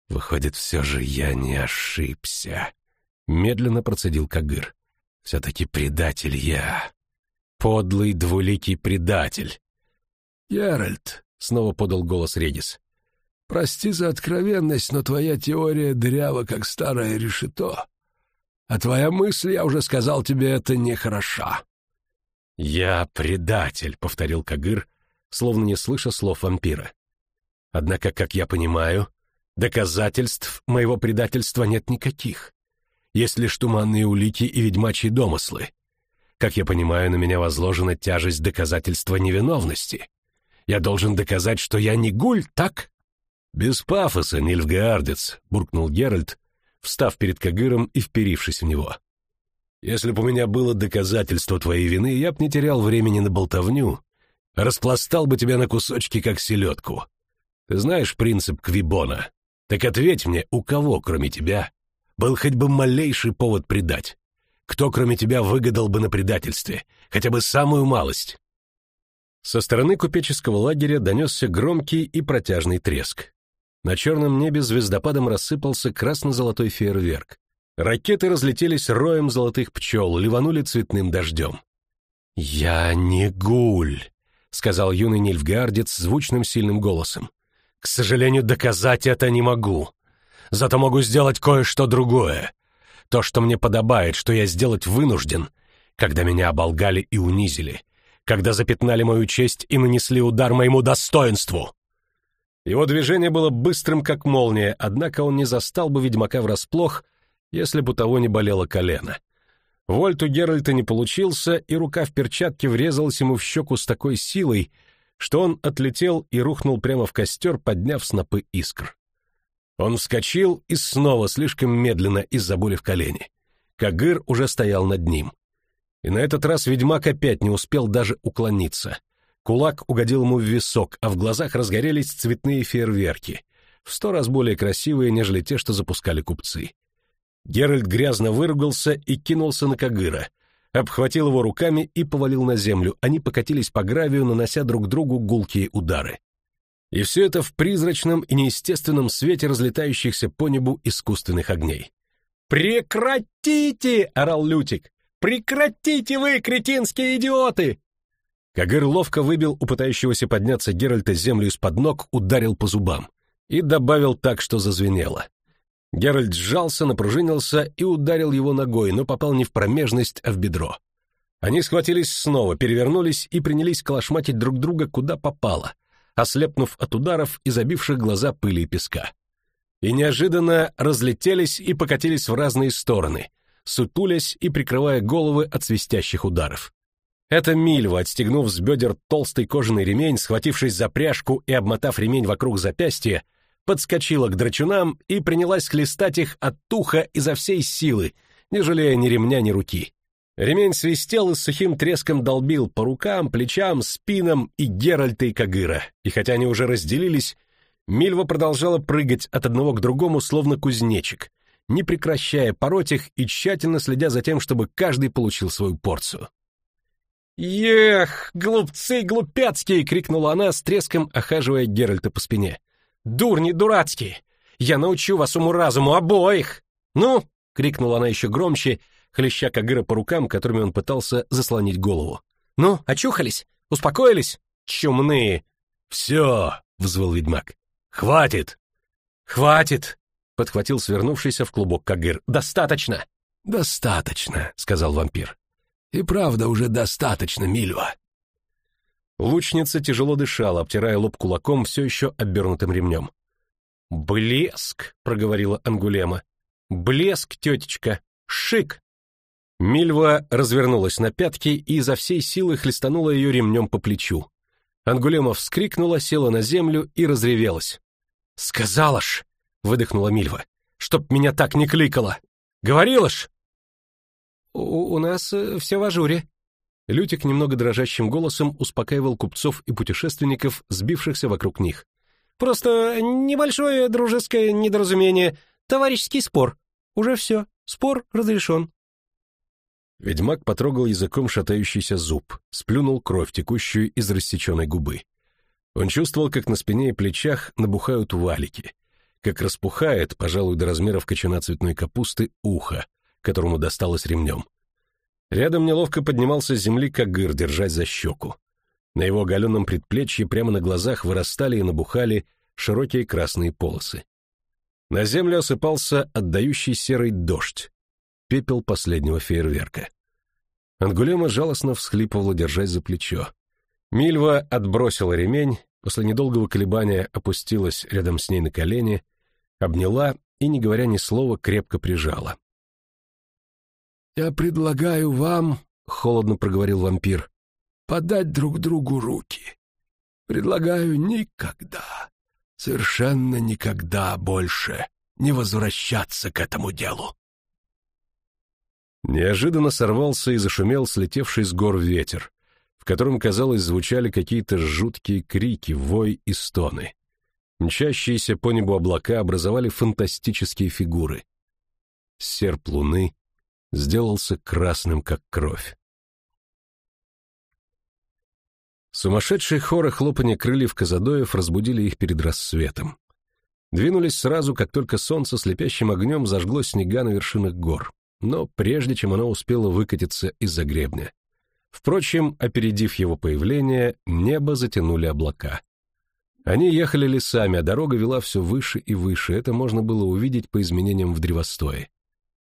«Выходит, все же я не ошибся», — медленно процедил Кагыр. «Все-таки предатель я. Подлый двуликий предатель».
«Геральт», — снова подал голос Редис, — «прости за откровенность, но твоя теория дрява, как старое решето. А твоя мысль, я уже сказал тебе, это нехороша».
«Я предатель», — повторил Кагыр, словно не слыша слов вампира. Однако, как я понимаю, доказательств моего предательства нет никаких. Есть лишь туманные улики и ведьмачьи домыслы. Как я понимаю, на меня возложена тяжесть доказательства невиновности. Я должен доказать, что я не гуль, так? Без пафоса, Нильфгаардец, буркнул Геральт, встав перед Кагыром и вперившись в него. Если бы у меня было доказательство твоей вины, я б не терял времени на болтовню распластал бы тебя на кусочки, как селедку. Ты знаешь принцип Квибона? Так ответь мне, у кого, кроме тебя, был хоть бы малейший повод предать? Кто, кроме тебя, выгадал бы на предательстве? Хотя бы самую малость?» Со стороны купеческого лагеря донесся громкий и протяжный треск. На черном небе звездопадом рассыпался красно-золотой фейерверк. Ракеты разлетелись роем золотых пчел, ливанули цветным дождем. «Я не гуль!» сказал юный нильфгардец звучным сильным голосом. К сожалению, доказать это не могу. Зато могу сделать кое-что другое. То, что мне подобает, что я сделать вынужден, когда меня оболгали и унизили, когда запятнали мою честь и нанесли удар моему достоинству. Его движение было быстрым, как молния, однако он не застал бы ведьмака врасплох, если бы того не болело колено. Вольт у Геральта не получился, и рука в перчатке врезалась ему в щеку с такой силой, что он отлетел и рухнул прямо в костер, подняв снопы искр. Он вскочил и снова слишком медленно из-за боли в колене. Кагыр уже стоял над ним. И на этот раз ведьмак опять не успел даже уклониться. Кулак угодил ему в висок, а в глазах разгорелись цветные фейерверки, в сто раз более красивые, нежели те, что запускали купцы. Геральт грязно выругался и кинулся на Кагыра, обхватил его руками и повалил на землю. Они покатились по гравию, нанося друг другу гулкие удары. И все это в призрачном и неестественном свете разлетающихся по небу искусственных огней. «Прекратите!» — орал Лютик. «Прекратите вы, кретинские идиоты!» Кагыр ловко выбил у пытающегося подняться Геральта землю из-под ног, ударил по зубам и добавил так, что зазвенело. Геральт сжался, напружинился и ударил его ногой, но попал не в промежность, а в бедро. Они схватились снова, перевернулись и принялись колошматить друг друга куда попало, ослепнув от ударов и забивших глаза пыли и песка. И неожиданно разлетелись и покатились в разные стороны, сутулясь и прикрывая головы от свистящих ударов. Это Мильва, отстегнув с бедер толстый кожаный ремень, схватившись за пряжку и обмотав ремень вокруг запястья, подскочила к драчунам и принялась хлестать их от туха изо всей силы, не жалея ни ремня, ни руки. Ремень свистел и с сухим треском долбил по рукам, плечам, спинам и Геральта и Кагыра. И хотя они уже разделились, Мильва продолжала прыгать от одного к другому, словно кузнечик, не прекращая пороть их и тщательно следя за тем, чтобы каждый получил свою порцию. «Ех, глупцы глупецкие!» — крикнула она с треском, охаживая Геральта по спине. «Дурни дурацкие! Я научу вас уму-разуму обоих!» «Ну!» — крикнула она еще громче, хлеща Кагыра по рукам, которыми он пытался заслонить голову. «Ну, очухались? Успокоились? Чумные!»
«Все!» — взвыл ведьмак. «Хватит!»
«Хватит!» — подхватил свернувшийся в клубок Кагыр. «Достаточно!»
«Достаточно!» — сказал вампир. «И правда уже достаточно, Мильва!»
Лучница тяжело дышала, обтирая лоб кулаком, все еще обернутым ремнем. «Блеск!» — проговорила Ангулема. «Блеск, тетечка! Шик!» Мильва развернулась на пятки и изо всей силы хлестанула ее ремнем по плечу. Ангулема вскрикнула, села на землю и разревелась. «Сказала ж!» — выдохнула Мильва. «Чтоб меня так не кликала! Говорила ж!» «У, у нас э, все в ажуре». Лютик немного дрожащим голосом успокаивал купцов и путешественников, сбившихся вокруг них. «Просто небольшое дружеское недоразумение, товарищеский спор. Уже все, спор разрешен». Ведьмак потрогал языком шатающийся зуб, сплюнул кровь, текущую из рассеченной губы. Он чувствовал, как на спине и плечах набухают валики, как распухает, пожалуй, до размеров кочана цветной капусты, ухо, которому досталось ремнем. Рядом неловко поднимался с земли Кагыр, держась за щеку. На его оголенном предплечье прямо на глазах вырастали и набухали широкие красные полосы. На землю осыпался отдающий серый дождь, пепел последнего фейерверка. Ангулема жалостно всхлипывала, держась за плечо. Мильва отбросила ремень, после недолгого колебания опустилась рядом с ней на колени, обняла и, не говоря ни слова, крепко прижала.
«Я предлагаю вам, — холодно проговорил вампир, — подать друг другу руки. Предлагаю никогда, совершенно никогда больше не возвращаться к этому делу.
Неожиданно сорвался и зашумел слетевший с гор ветер, в котором, казалось, звучали какие-то жуткие крики, вой и стоны. Мчащиеся по небу облака образовали фантастические фигуры. Серп луны сделался красным, как кровь. Сумасшедшие хоры хлопанья крыльев казадоев разбудили их перед рассветом. Двинулись сразу, как только солнце слепящим огнем зажгло снега на вершинах гор но прежде чем оно успело выкатиться из-за гребня. Впрочем, опередив его появление, небо затянули облака. Они ехали лесами, а дорога вела все выше и выше, это можно было увидеть по изменениям в древостое.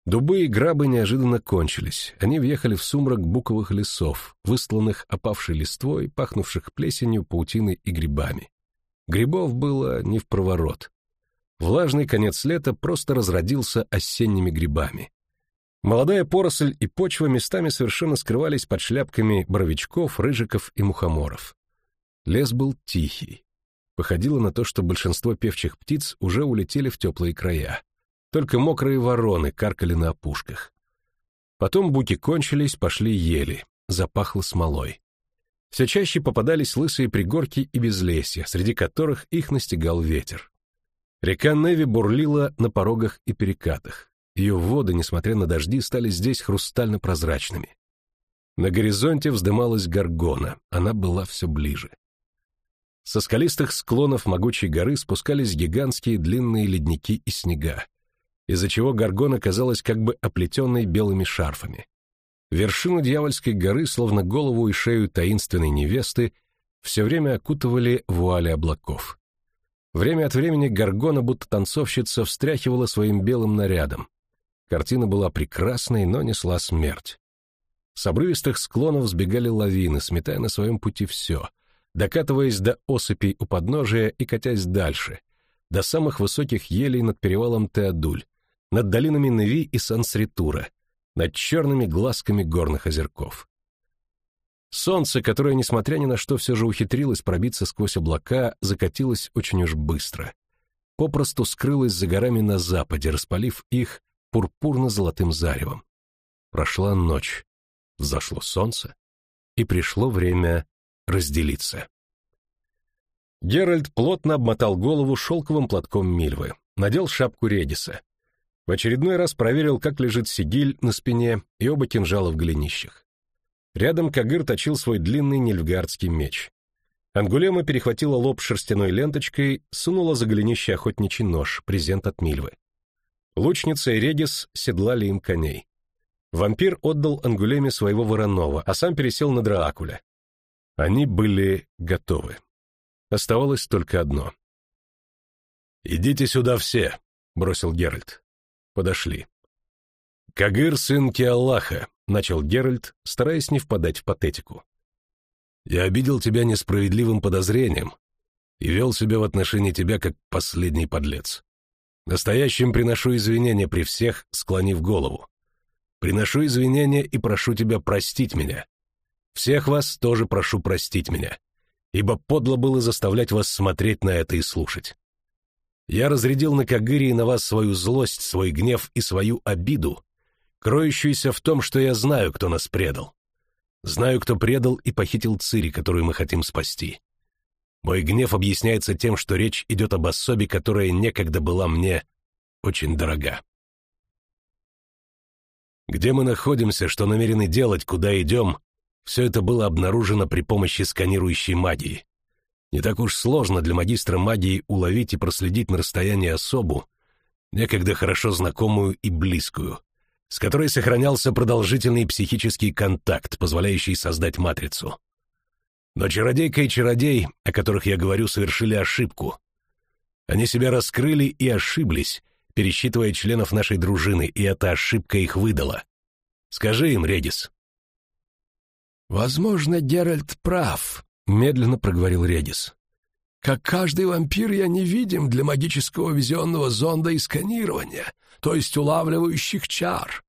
Дубы и грабы неожиданно кончились, они въехали в сумрак буковых лесов, выстланных опавшей листвой, пахнувших плесенью, паутиной и грибами. Грибов было не в проворот. Влажный конец лета просто разродился осенними грибами. Молодая поросль и почва местами совершенно скрывались под шляпками боровичков, рыжиков и мухоморов. Лес был тихий. Походило на то, что большинство певчих птиц уже улетели в теплые края. Только мокрые вороны каркали на опушках. Потом буки кончились, пошли ели, запахло смолой. Все чаще попадались лысые пригорки и безлесья, среди которых их настигал ветер. Река Неви бурлила на порогах и перекатах. Ее воды, несмотря на дожди, стали здесь хрустально-прозрачными. На горизонте вздымалась горгона, она была все ближе. Со скалистых склонов могучей горы спускались гигантские длинные ледники и снега, из-за чего горгона казалась как бы оплетенной белыми шарфами. Вершину дьявольской горы, словно голову и шею таинственной невесты, все время окутывали вуали облаков. Время от времени Гаргона, будто танцовщица, встряхивала своим белым нарядом. Картина была прекрасной, но несла смерть. С обрывистых склонов сбегали лавины, сметая на своем пути все, докатываясь до осыпей у подножия и катясь дальше, до самых высоких елей над перевалом Теодуль, над долинами Неви и Сансритура, над черными глазками горных озерков. Солнце, которое, несмотря ни на что, все же ухитрилось пробиться сквозь облака, закатилось очень уж быстро. Попросту скрылось за горами на западе, распалив их пурпурно-золотым заревом. Прошла ночь, взошло солнце, и пришло время разделиться. Геральт плотно обмотал голову шелковым платком Мильвы, надел шапку Редиса, в очередной раз проверил, как лежит сигиль на спине и оба кинжала в голенищах. Рядом Кагыр точил свой длинный нильфгардский меч. Ангулема перехватила лоб шерстяной ленточкой, сунула за голенище охотничий нож, презент от Мильвы. Лучница и Регис седлали им коней. Вампир отдал Ангулеме своего вороного, а сам пересел на Драакуля. Они были готовы. Оставалось только одно. «Идите сюда все», — бросил Геральт подошли. «Кагыр, сын Киаллаха», — начал Геральт, стараясь не впадать в патетику. «Я обидел тебя несправедливым подозрением и вел себя в отношении тебя как последний подлец. Настоящим приношу извинения при всех, склонив голову. Приношу извинения и прошу тебя простить меня. Всех вас тоже прошу простить меня, ибо подло было заставлять вас смотреть на это и слушать. Я разрядил на Кагыре и на вас свою злость, свой гнев и свою обиду, кроющуюся в том, что я знаю, кто нас предал. Знаю, кто предал и похитил Цири, которую мы хотим спасти. Мой гнев объясняется тем, что речь идет об особе, которая некогда была мне очень дорога. Где мы находимся, что намерены делать, куда идем, все это было обнаружено при помощи сканирующей магии. Не так уж сложно для магистра магии уловить и проследить на расстоянии особу, некогда хорошо знакомую и близкую, с которой сохранялся продолжительный психический контакт, позволяющий создать матрицу. Но чародейка и чародей, о которых я говорю, совершили ошибку. Они себя раскрыли и ошиблись, пересчитывая членов нашей дружины, и эта ошибка их выдала. Скажи им, Редис.
«Возможно, Геральт прав»,
медленно проговорил Редис.
Как каждый вампир, я невидим для магического визионного зонда и сканирования, то есть улавливающих чар.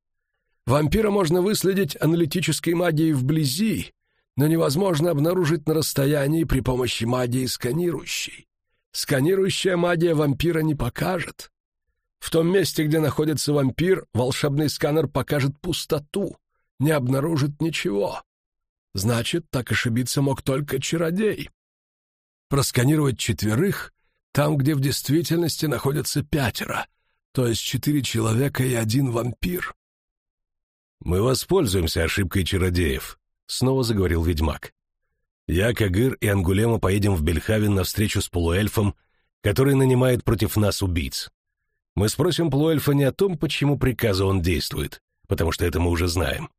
Вампира можно выследить аналитической магией вблизи, но невозможно обнаружить на расстоянии при помощи магии сканирующей. Сканирующая магия вампира не покажет. В том месте, где находится вампир, волшебный сканер покажет пустоту, не обнаружит ничего. Значит, так ошибиться мог только чародей. Просканировать четверых там, где в действительности находятся пятеро, то есть четыре человека и один вампир.
«Мы воспользуемся ошибкой чародеев», — снова заговорил ведьмак. «Я, Кагыр и Ангулема поедем в Бельхавен на встречу с полуэльфом, который нанимает против нас убийц. Мы спросим полуэльфа не о том, почему приказа он действует, потому что это мы уже знаем,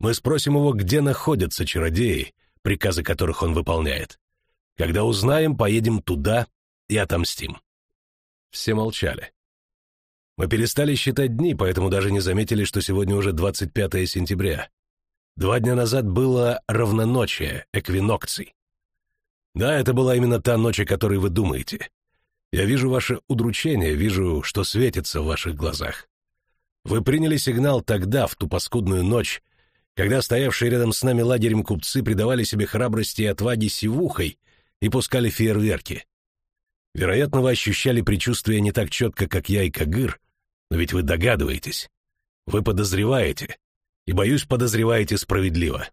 мы спросим его, где находятся чародеи, приказы которых он выполняет. Когда узнаем, поедем туда и отомстим. Все молчали. Мы перестали считать дни, поэтому даже не заметили, что сегодня уже 25 сентября. Два дня назад было равноночие, эквинокций. Да, это была именно та ночь, о которой вы думаете. Я вижу ваше удручение, вижу, что светится в ваших глазах.
Вы приняли сигнал тогда, в ту паскудную ночь, когда стоявшие рядом с нами лагерем купцы придавали себе храбрости и отваги сивухой и пускали фейерверки. Вероятно, вы ощущали предчувствие не так четко, как я и Кагыр, но ведь вы догадываетесь. Вы подозреваете, и, боюсь, подозреваете справедливо.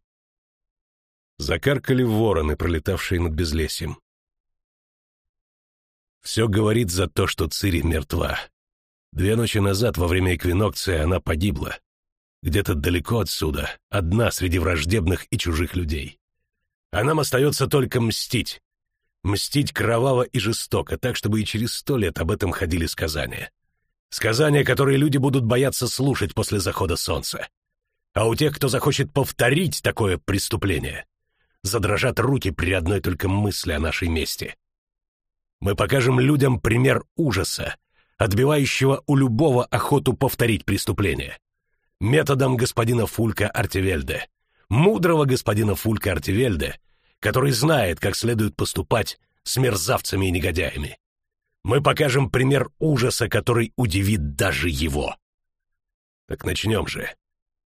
Закаркали вороны, пролетавшие над безлесьем. Все говорит за то, что Цири мертва. Две ночи назад, во время эквинокции, она погибла. Где-то далеко отсюда, одна среди враждебных и чужих людей. А нам остается только мстить. Мстить кроваво и жестоко, так, чтобы и через сто лет об этом ходили сказания. Сказания, которые люди будут бояться слушать после захода солнца. А у тех, кто захочет повторить такое преступление, задрожат руки при одной только мысли о нашей мести. Мы покажем людям пример ужаса, отбивающего у любого охоту повторить преступление. Методом господина Фулька Артевельде, мудрого господина Фулька Артевельде, который знает, как следует поступать с мерзавцами и негодяями. Мы покажем пример ужаса, который удивит даже его. Так начнем же.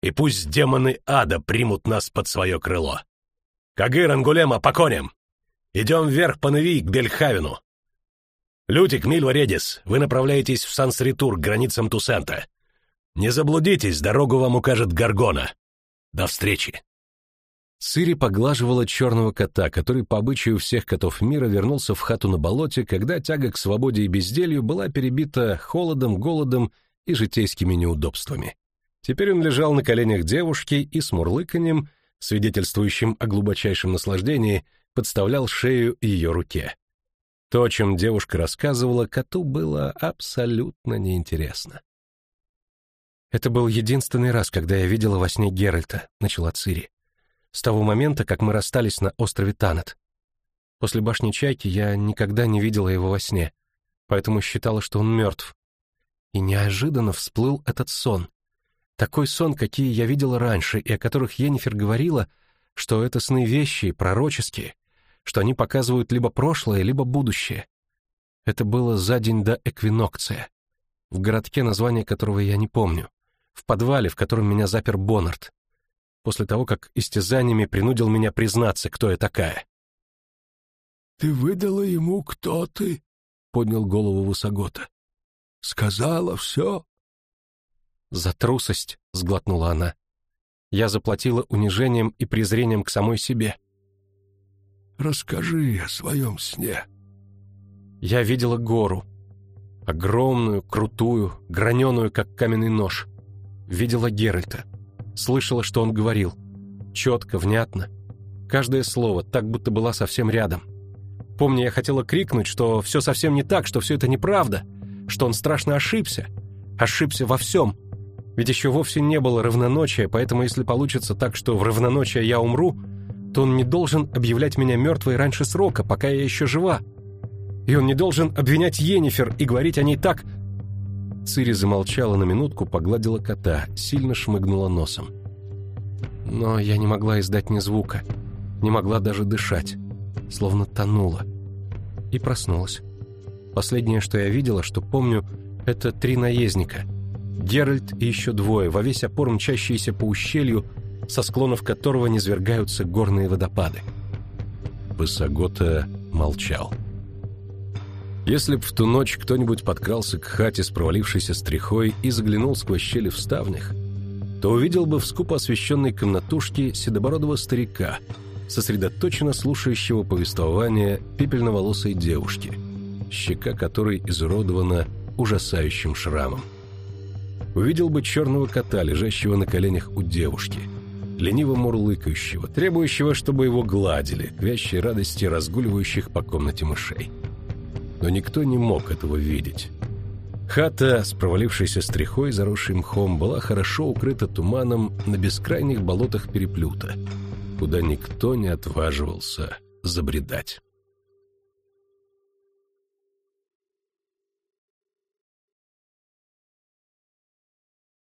И пусть демоны ада примут нас под свое крыло. Кагыр, Ангулема, по коням! Идем вверх по Неви к Бельхавину. Лютик, Мильва Редис, вы направляетесь в Сан-Сритур, к границам Тусента. Не заблудитесь, дорогу вам укажет Гаргона. До встречи!»
Цири поглаживала черного кота, который по обычаю всех котов мира вернулся в хату на болоте, когда тяга к свободе и безделью была перебита холодом, голодом и житейскими неудобствами. Теперь он лежал на коленях девушки и с мурлыканьем, свидетельствующим о глубочайшем наслаждении, подставлял шею ее руке. То, о чем девушка рассказывала, коту было абсолютно неинтересно. «Это был единственный раз, когда я видела во сне Геральта», — начала Цири. «С того момента, как мы расстались на острове Танат. После башни Чайки я никогда не видела его во сне, поэтому считала, что он мертв. И неожиданно всплыл этот сон. Такой сон, какие я видела раньше, и о которых Йеннифер говорила, что это сны вещи, пророческие, что они показывают либо прошлое, либо будущее. Это было за день до эквинокция, в городке, название которого я не помню, в подвале, в котором меня запер Боннард, после того, как истязаниями принудил меня признаться, кто я такая.
«Ты выдала ему, кто ты?» — поднял голову Высогота. «Сказала все?»
«За трусость», — сглотнула она. «Я заплатила унижением и презрением к самой себе».
Расскажи о своем сне.
Я видела гору. Огромную, крутую, граненую, как каменный нож. Видела Геральта. Слышала, что он говорил. Четко, внятно. Каждое слово, так будто была совсем рядом. Помню, я хотела крикнуть, что все совсем не так, что все это неправда, что он страшно ошибся. Ошибся во всем. Ведь еще вовсе не было равноночия, поэтому если получится так, что в равноночие я умру, то он не должен объявлять меня мертвой раньше срока, пока я еще жива. И он не должен обвинять Йеннифер и говорить о ней так... Цири замолчала на минутку, погладила кота, сильно шмыгнула носом. Но я не могла издать ни звука, не могла даже дышать, словно тонула. И проснулась. Последнее, что я видела, что помню, это три наездника. Геральт и еще двое, во весь опор мчащиеся по ущелью, со склонов которого низвергаются горные водопады.
Высогота молчал. Если б в ту ночь кто-нибудь подкрался к хате с провалившейся стрихой и заглянул сквозь щели в ставнях, то увидел бы в скупо освещенной комнатушке седобородого старика, сосредоточенно слушающего повествование пепельноволосой девушки, щека которой изуродована ужасающим шрамом. Увидел бы черного кота, лежащего на коленях у девушки – лениво мурлыкающего, требующего, чтобы его гладили, к вящей радости разгуливающих по комнате мышей. Но никто не мог этого видеть. Хата с провалившейся стрихой, заросшей мхом, была хорошо укрыта туманом на бескрайних болотах переплюта, куда никто не отваживался забредать.